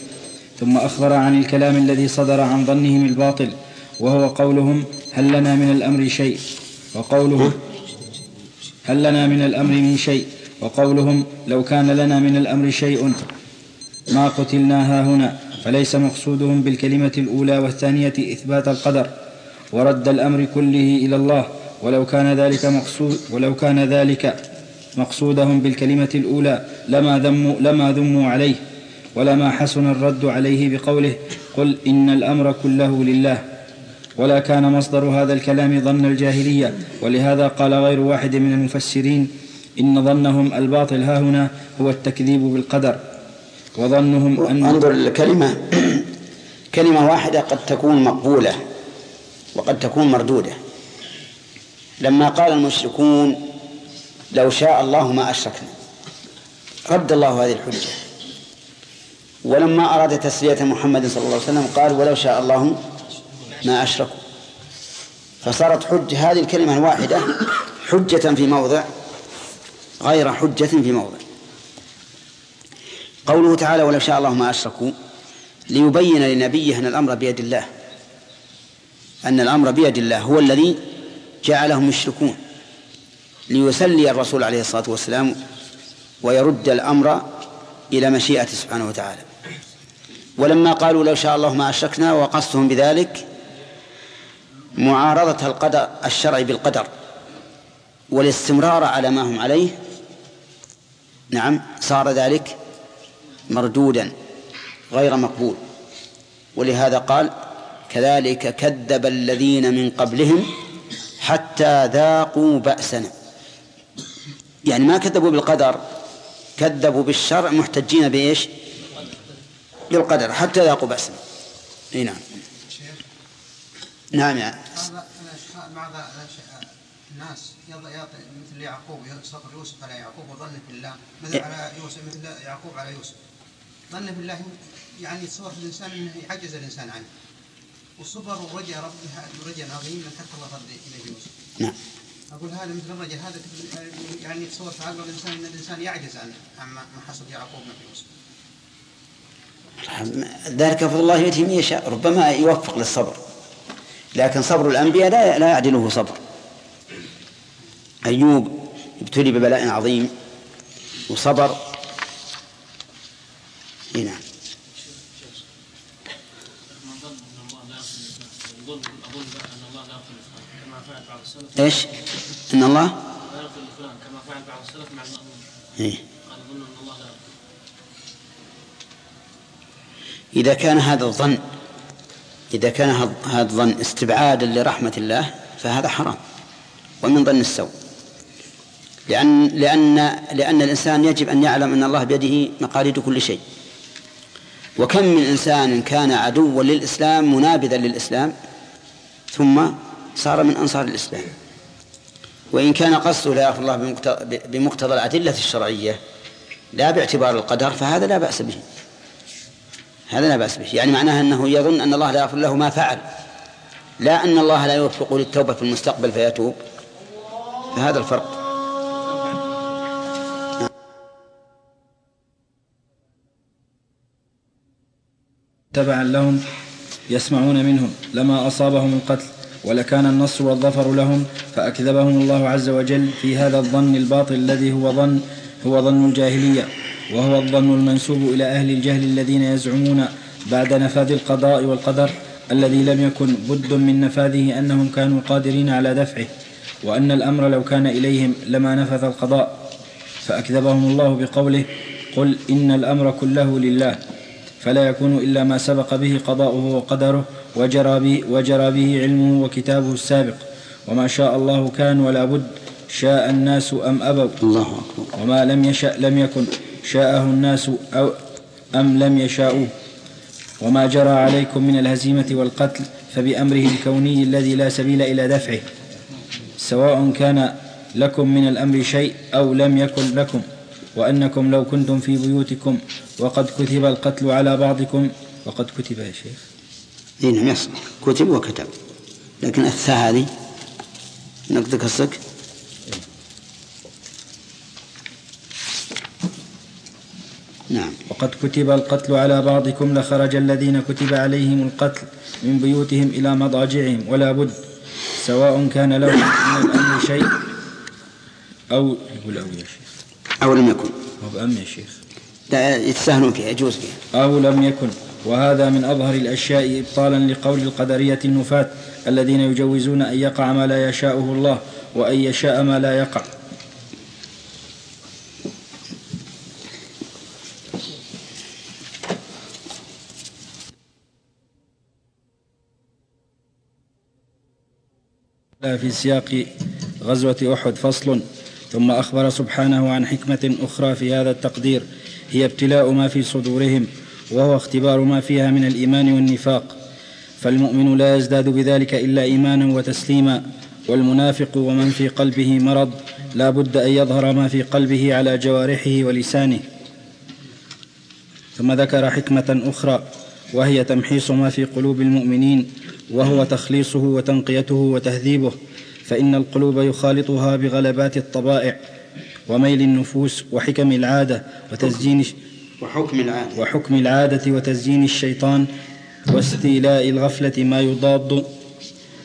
ثم أخبر عن الكلام الذي صدر عن ظنهم الباطل. وهو قولهم هل لنا من الأمر شيء؟ وقوله هل لنا من الأمر من شيء؟ وقولهم لو كان لنا من الأمر شيء ما قتلنا هنا فليس مقصودهم بالكلمة الأولى والثانية إثبات القدر. ورد الأمر كله إلى الله ولو كان ذلك مقصود ولو كان ذلك مقصودهم بالكلمة الأولى لما ذموا لما ذموا عليه ولما حسن الرد عليه بقوله قل إن الأمر كله لله. ولا كان مصدر هذا الكلام ظن الجاهلية ولهذا قال غير واحد من المفسرين إن ظنهم الباطل ها هنا هو التكذيب بالقدر. وظنهم أن انظر الكلمة. كلمة واحدة قد تكون مقبولة وقد تكون مردودة. لما قال المشركون لو شاء الله ما أشركنا. رد الله هذه الحجة. ولما أراد تسلية محمد صلى الله عليه وسلم قال ولو شاء الله ما أشركوا. فصارت حج هذه الكلمة الواحدة حجة في موضع غير حجة في موضع. قوله تعالى ولو شاء الله ما أشركوا ليبين لنبيه أن الأمر بيد الله. أن الأمر بيد الله هو الذي جعلهم يشركون. ليسلي الرسول عليه الصلاة والسلام ويرد الأمر إلى مشيئته سبحانه وتعالى. ولما قالوا لو شاء الله ما أشركنا وقصدهم بذلك معارضة القدر الشرعي بالقدر والاستمرار على ما هم عليه نعم صار ذلك مردودا غير مقبول. ولهذا قال كذلك كذب الذين من قبلهم حتى ذاقوا بأسنا. يعني ما كذبوا بالقدر كذبوا بالشرع محتجين بإيش؟ بالقدر حتى ذاقوا بأسنا. نعم. نعم. يعني. بعض الناس يعطي مثل يعقوب صبر يوسف على يعقوب وظن في الله. مثل على يوسف مثل يعقوب على يوسف. ظن في الله يعني تصور الإنسان إنه يعجز الإنسان عنه. وصبر ورجع ربه رجع عظيم من حتى الله رد إليه يوسف. نعم. أقول هذا مثل الرجل هذا يعني تصور في عقل الإنسان إن الإنسان يعجز عن عما ما حصل يعقوب في يوسف. ذلك فضل الله يؤتيه من يشاء ربما يوفق للصبر. لكن صبر الأنبياء لا لا يعدله صبر أيوب ابتلي ببلاء عظيم وصبر نعم إيش؟ إن الله لا يغفر لفلان كما فعل بعض السلف مع المأمون. إيه؟ قال ان الله لا إذا كان هذا الظن إذا كان هذا الظن استبعادا لرحمة الله فهذا حرام ومن ظن السوء. لأن لأن لأن الإنسان يجب أن يعلم أن الله بيده مقاليد كل شيء. وكم من إنسان كان عدوا للإسلام منابذا للإسلام ثم صار من أنصار الإسلام. وإن كان قصده لا يغفر الله بمقتضى الأدلة الشرعية لا باعتبار القدر فهذا لا بأس به. هذا لا بأس به. يعني معناها أنه يظن أن الله لا يغفر له ما فعل. لا أن الله لا يوفق للتوبة في المستقبل فيتوب. فهذا الفرق. تبعا لهم يسمعون منهم. لما أصابهم القتل ولكان النصر والظفر لهم فأكذبهم الله عز وجل في هذا الظن الباطل الذي هو ظن هو ظن الجاهلية. وهو الظن المنسوب إلى أهل الجهل الذين يزعمون بعد نفاذ القضاء والقدر الذي لم يكن بد من نفاذه أنهم كانوا قادرين على دفعه وأن الأمر لو كان إليهم لما نفذ القضاء. فأكذبهم الله بقوله قل إن الأمر كله لله فلا يكون إلا ما سبق به قضاؤه وقدره وجرى به, وجرى به علمه وكتابه السابق. وما شاء الله كان ولا بد شاء الناس أم أبوا. الله أكبر. وما لم يشأ لم يكن. شاءه الناس أو أم لم يشاءوه. وما جرى عليكم من الهزيمة والقتل فبأمره الكوني الذي لا سبيل إلى دفعه. سواء كان لكم من الأمر شيء أو لم يكن لكم وأنكم لو كنتم في بيوتكم وقد كتب القتل على بعضكم. وقد كتب يا شيخ. اي نعم يصح. كتب وكتب. لكن الثاء هذه نقد قصدك نعم. وقد كتب القتل على بعضكم لخرج الذين كتب عليهم القتل من بيوتهم إلى مضاجعهم ولا بد سواء كان لهم من الأمر شيء أو يقول أو يا شيخ. أو لم يكن. هو بأم يا شيخ. لا يتساهلون فيها يجوز فيها. أو لم يكن. وهذا من أظهر الأشياء إبطالا لقول القدرية النفاة الذين يجوزون أن يقع ما لا يشاءه الله وأن يشاء ما لا يقع. في سياق غزوة أحد فصل. ثم أخبر سبحانه عن حكمة أخرى في هذا التقدير. هي ابتلاء ما في صدورهم وهو اختبار ما فيها من الإيمان والنفاق. فالمؤمن لا يزداد بذلك إلا إيمانا وتسليما. والمنافق ومن في قلبه مرض لا بد أن يظهر ما في قلبه على جوارحه ولسانه. ثم ذكر حكمة أخرى. وهي تمحيص ما في قلوب المؤمنين وهو تخليصه وتنقيته وتهذيبه فإن القلوب يخالطها بغلبات الطبائع وميل النفوس وحكم العادة وتزيين وحكم العادة. وحكم العادة وتزيين الشيطان واستيلاء الغفلة ما يضاد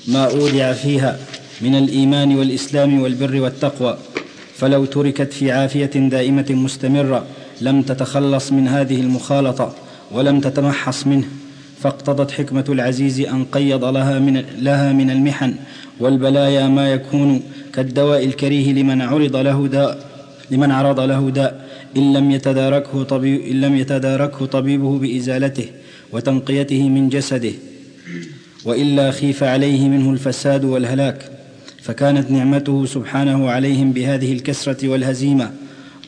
ما أودع فيها من الإيمان والإسلام والبر والتقوى. فلو تركت في عافية دائمة مستمرة لم تتخلص من هذه المخالطة. ولم تتمحص منه فاقتضت حكمة العزيز أن قيض لها من, لها من المحن والبلايا ما يكون كالدواء الكريه لمن عرض له داء لمن عرض له داء إن لم يتداركه طبيب إن لم يتداركه طبيبه بإزالته وتنقيته من جسده وإلا خيف عليه منه الفساد والهلاك فكانت نعمته سبحانه عليهم بهذه الكسرة والهزيمة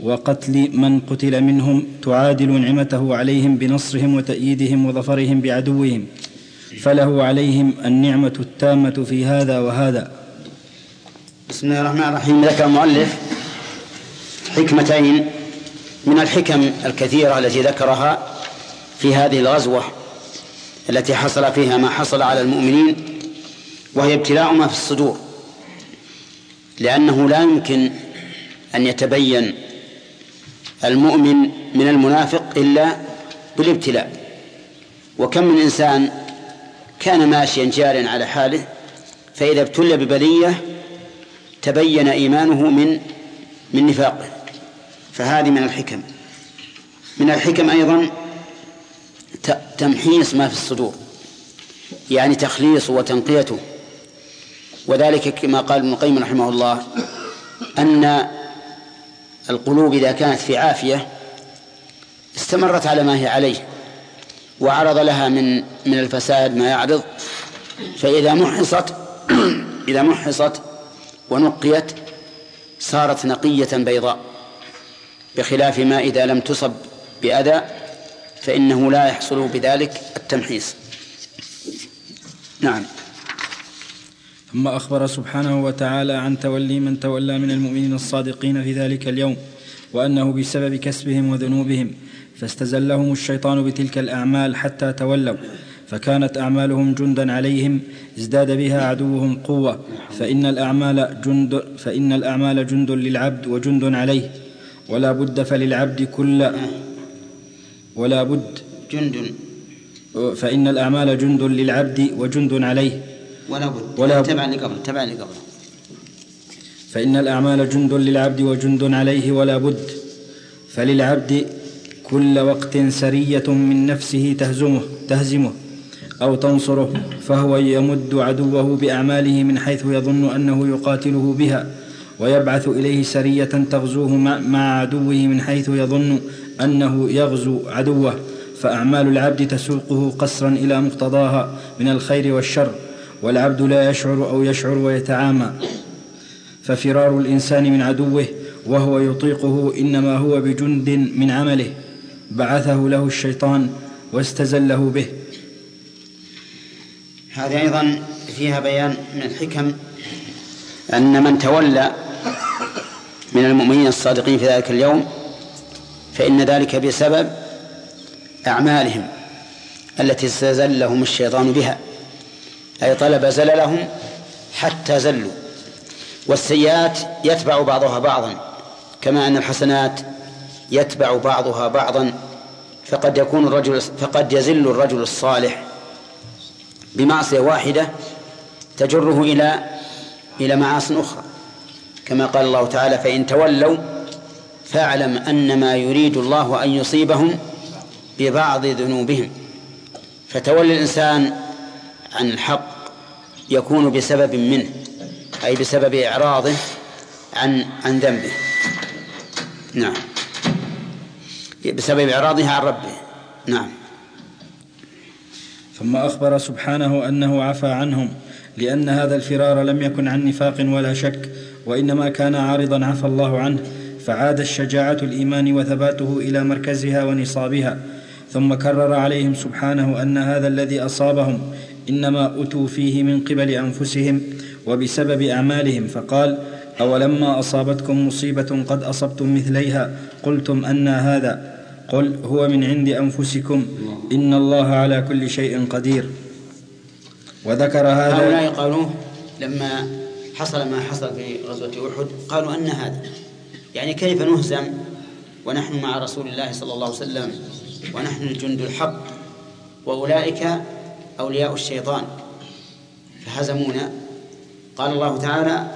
وقتل من قتل منهم تعادل نعمته عليهم بنصرهم وتأييدهم وظفرهم بعدوهم فله عليهم النعمة التامة في هذا وهذا. بسم الله الرحمن الرحيم. ذكر المؤلف حكمتين من الحكم الكثيرة التي ذكرها في هذه الغزوة التي حصل فيها ما حصل على المؤمنين وهي ابتلاء ما في الصدور لأنه لا يمكن أن يتبين المؤمن من المنافق إلا بالابتلاء. وكم من إنسان كان ماشيا جارا على حاله فإذا ابتلي ببلية تبين إيمانه من من نفاقه. فهذه من الحكم. من الحكم أيضا تمحيص ما في الصدور يعني تخليصه وتنقيته. وذلك كما قال ابن القيم رحمه الله أن القلوب إذا كانت في عافية استمرت على ما هي عليه وعرض لها من من الفساد ما يعرض فإذا محصت إذا محصت ونقيت صارت نقية بيضاء بخلاف ما إذا لم تصب بأذى فإنه لا يحصل بذلك التمحيص. نعم. ثم أخبر سبحانه وتعالى عن تولي من تولى من المؤمنين الصادقين في ذلك اليوم وأنه بسبب كسبهم وذنوبهم فاستزلهم الشيطان بتلك الأعمال حتى تولوا فكانت أعمالهم جندا عليهم ازداد بها عدوهم قوة فإن الأعمال جند فإن الأعمال جند للعبد وجند عليه ولا بد فللعبد كل ولا بد جند. فإن الأعمال جند للعبد وجند عليه. ولا بد. ولا تبع قبل تبع قبل. فإن الأعمال جند للعبد وجند عليه ولا بد. فللعبد كل وقت سرية من نفسه تهزمه تهزمه أو تنصره فهو يمد عدوه بأعماله من حيث يظن أنه يقاتله بها ويبعث إليه سرية تغزوه مع عدوه من حيث يظن أنه يغزو عدوه. فأعمال العبد تسوقه قصرا إلى مقتضاها من الخير والشر. والعبد لا يشعر أو يشعر ويتعامى. ففرار الإنسان من عدوه وهو يطيقه إنما هو بجند من عمله. بعثه له الشيطان واستزله به. هذه أيضا فيها بيان من الحكم أن من تولى من المؤمنين الصادقين في ذلك اليوم فإن ذلك بسبب أعمالهم التي استزلهم الشيطان بها. أي طلب زللهم حتى زلوا. والسيئات يتبع بعضها بعضا كما أن الحسنات يتبع بعضها بعضا فقد يكون الرجل فقد يزل الرجل الصالح بمعصية واحدة تجره إلى إلى معاص أخرى. كما قال الله تعالى فإن تولوا فاعلم أنما يريد الله أن يصيبهم ببعض ذنوبهم فتولي الإنسان عن الحق يكون بسبب منه أي بسبب إعراضه عن عن ذنبه. نعم. بسبب إعراضه عن ربه. نعم. ثم أخبر سبحانه أنه عفى عنهم لأن هذا الفرار لم يكن عن نفاق ولا شك وإنما كان عارضا عفى الله عنه فعاد الشجاعة الإيمان وثباته إلى مركزها ونصابها ثم كرر عليهم سبحانه أن هذا الذي أصابهم إنما أتوا فيه من قبل أنفسهم وبسبب أعمالهم. فقال أولما أصابتكم مصيبة قد أصبتم مثليها؟ قلتم أن هذا. قل هو من عند أنفسكم. إن الله على كل شيء قدير. وذكر هذا هؤلاء قالوا لما حصل ما حصل في غزوة أحد قالوا أن هذا. يعني كيف نهزم ونحن مع رسول الله صلى الله عليه وسلم ونحن الجند الحق؟ وأولئك أولياء الشيطان. فهزمونا. قال الله تعالى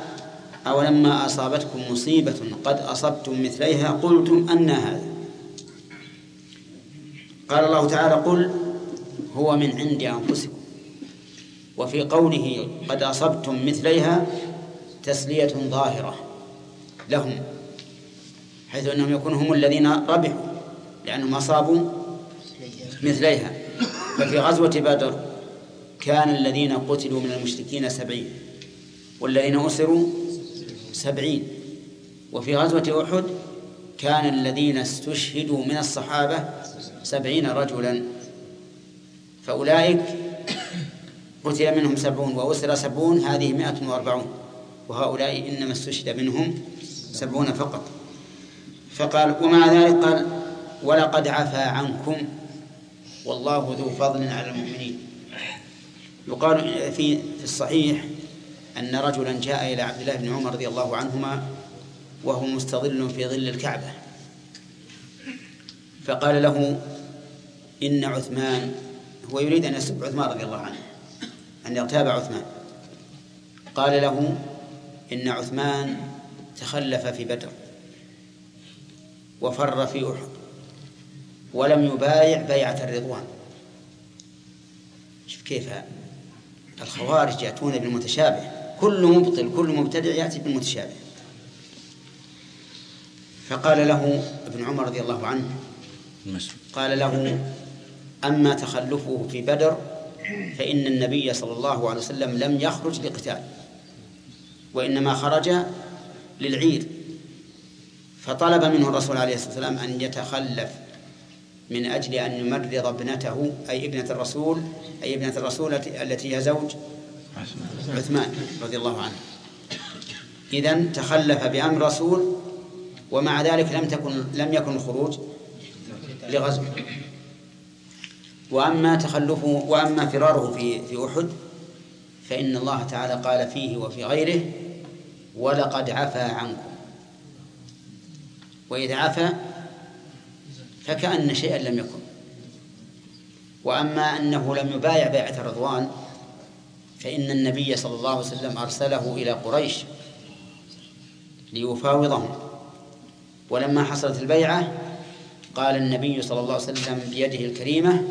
أولما أصابتكم مصيبة قد أصبتم مثليها قلتم أن هذا. قال الله تعالى قل هو من عند أنفسكم. وفي قوله قد أصبتم مثليها تسلية ظاهرة لهم حيث أنهم يكونوا هم الذين ربحوا لأنهم أصابوا مثليها. ففي غزوة بدر كان الذين قتلوا من المشركين سبعين والذين أسروا سبعين. وفي غزوة أحد كان الذين استشهدوا من الصحابة سبعين رجلا. فأولئك قتل منهم سبعون وأسر سبعون هذه مائة وأربعون. وهؤلاء إنما استشهد منهم سبعون فقط. فقال ومع ذلك قال ولقد عفا عنكم والله ذو فضل على المؤمنين. يقال في في الصحيح أن رجلا جاء إلى عبد الله بن عمر رضي الله عنهما وهو مستظل في ظل الكعبة. فقال له إن عثمان هو يريد أن يسب عثمان رضي الله عنه أن يغتاب عثمان. قال له إن عثمان تخلف في بدر وفر في أحد. ولم يبايع بيعة الرضوان. شوف كيف الخوارج يأتون بالمتشابه. كل مبطل كل مبتدع يأتي بالمتشابه. فقال له ابن عمر رضي الله عنه قال له أما تخلفه في بدر فإن النبي صلى الله عليه وسلم لم يخرج لقتال وإنما خرج للعير فطلب منه الرسول عليه الصلاة والسلام أن يتخلف من أجل أن يمرض ابنته أي ابنة الرسول أي ابنة الرسول التي هي زوج عثمان رضي الله عنه. إذا تخلف بأمر رسول ومع ذلك لم تكن لم يكن الخروج لغزو. وأما تخلفه وأما فراره في في أحد فإن الله تعالى قال فيه وفي غيره ولقد عفا عنكم. وإذا عفا فكأن شيئا لم يكن. وأما أنه لم يبايع بيعة الرضوان فإن النبي صلى الله عليه وسلم أرسله إلى قريش ليفاوضهم. ولما حصلت البيعة قال النبي صلى الله عليه وسلم بيده الكريمة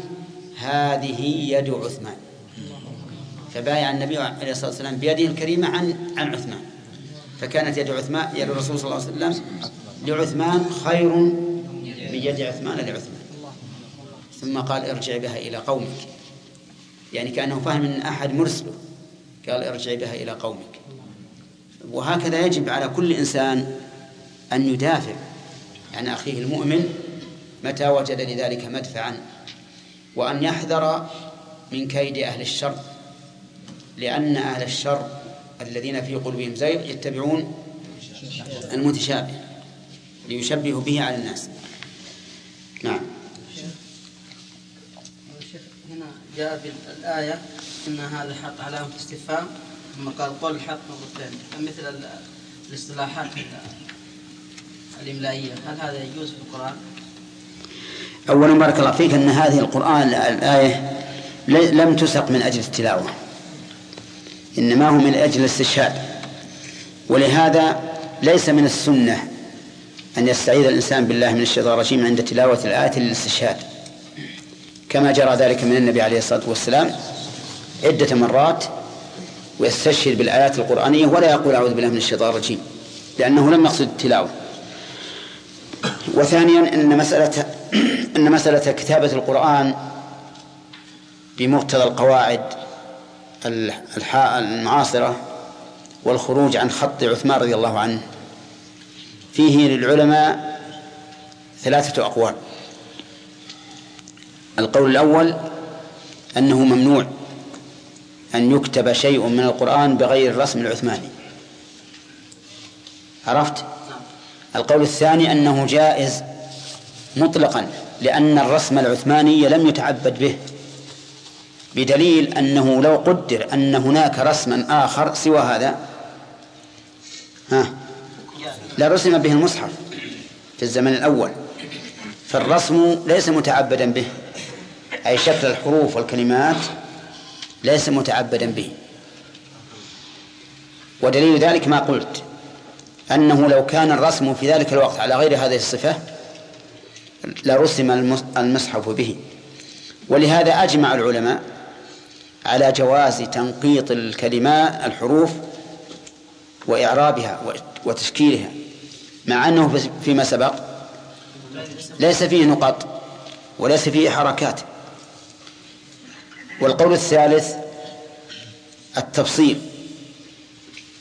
هذه يد عثمان. فبايع النبي عليه الصلاة والسلام بيده الكريمة عن عن عثمان. فكانت يد عثمان يد الرسول صلى الله عليه وسلم لعثمان خير من يد عثمان لعثمان ثم قال ارجع بها إلى قومك. يعني كأنه فهم من أحد مرسله. قال ارجع بها إلى قومك. وهكذا يجب على كل إنسان أن يدافع عن أخيه المؤمن متى وجد لذلك مدفعا وأن يحذر من كيد أهل الشر. لأن أهل الشر الذين في قلوبهم زيغ يتبعون المتشابه ليشبهوا به على الناس. نعم هنا جاء في الآية أن هذا حق علامة استفهام ثم قال قول الحق مرتين مثل ال- الاصطلاحات الإملائية هل هذا يجوز في القرآن؟ أولا بارك الله فيك أن هذه القرآن الآية لم تسق من أجل التلاوة إنما هو من أجل الاستشهاد ولهذا ليس من السنة أن يستعيذ الإنسان بالله من الشيطان الرجيم عند تلاوة الآية للاستشهاد. كما جرى ذلك من النبي عليه الصلاة والسلام عدة مرات ويستشهد بالآيات القرآنية ولا يقول أعوذ بالله من الشيطان الرجيم لأنه لم يقصد التلاوة. وثانيا أن مسألة أن مسألة كتابة القرآن بمقتضى القواعد المعاصرة والخروج عن خط عثمان رضي الله عنه. فيه للعلماء ثلاثة أقوال. القول الأول أنه ممنوع أن يكتب شيء من القرآن بغير الرسم العثماني. عرفت؟ القول الثاني أنه جائز مطلقا لأن الرسم العثماني لم يتعبد به بدليل أنه لو قدر أن هناك رسما آخر سوى هذا. ها؟ لرسم به المصحف في الزمن الأول فالرسم ليس متعبدا به أي شكل الحروف والكلمات ليس متعبدا به. ودليل ذلك ما قلت أنه لو كان الرسم في ذلك الوقت على غير هذه الصفة لرسم المصحف به. ولهذا أجمع العلماء على جواز تنقيط الكلمات الحروف وإعرابها وتشكيلها مع أنه فيما سبق ليس فيه نقط وليس فيه حركات. والقول الثالث التفصيل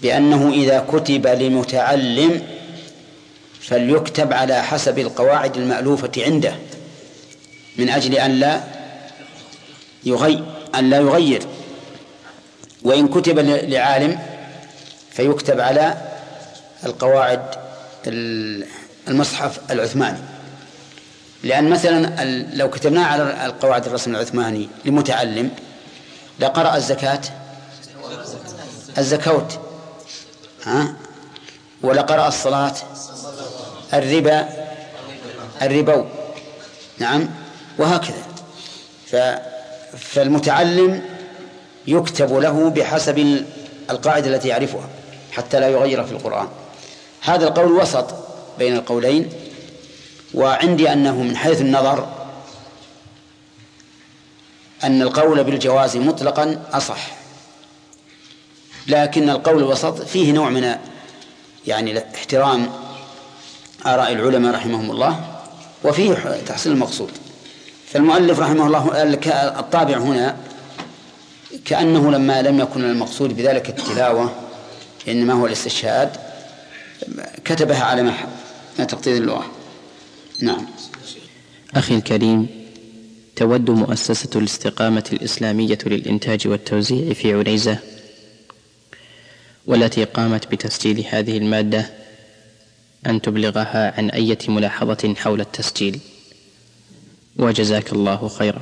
بأنه إذا كتب لمتعلم فليكتب على حسب القواعد المألوفة عنده من أجل أن لا يغير أن لا يغير. وإن كتب لعالم فيكتب على القواعد المصحف العثماني. لأن مثلا لو كتبناه على القواعد الرسم العثماني لمتعلم لقرأ الزكاة الزكوت ها؟ ولقرأ الصلاة الربا الربو نعم؟ وهكذا. ف فالمتعلم يكتب له بحسب القاعدة التي يعرفها حتى لا يغير في القرآن. هذا القول وسط بين القولين وعندي أنه من حيث النظر أن القول بالجواز مطلقا أصح. لكن القول الوسط فيه نوع من يعني احترام آراء العلماء رحمهم الله وفيه تحصيل المقصود. فالمؤلف رحمه الله الطابع هنا كأنه لما لم يكن المقصود بذلك التلاوة إنما هو الاستشهاد. كتبها على ما تقتضي اللغة. نعم. أخي الكريم تود مؤسسة الاستقامة الإسلامية للإنتاج والتوزيع في عنيزة والتي قامت بتسجيل هذه المادة أن تبلغها عن أية ملاحظة حول التسجيل. وجزاك الله خيرا.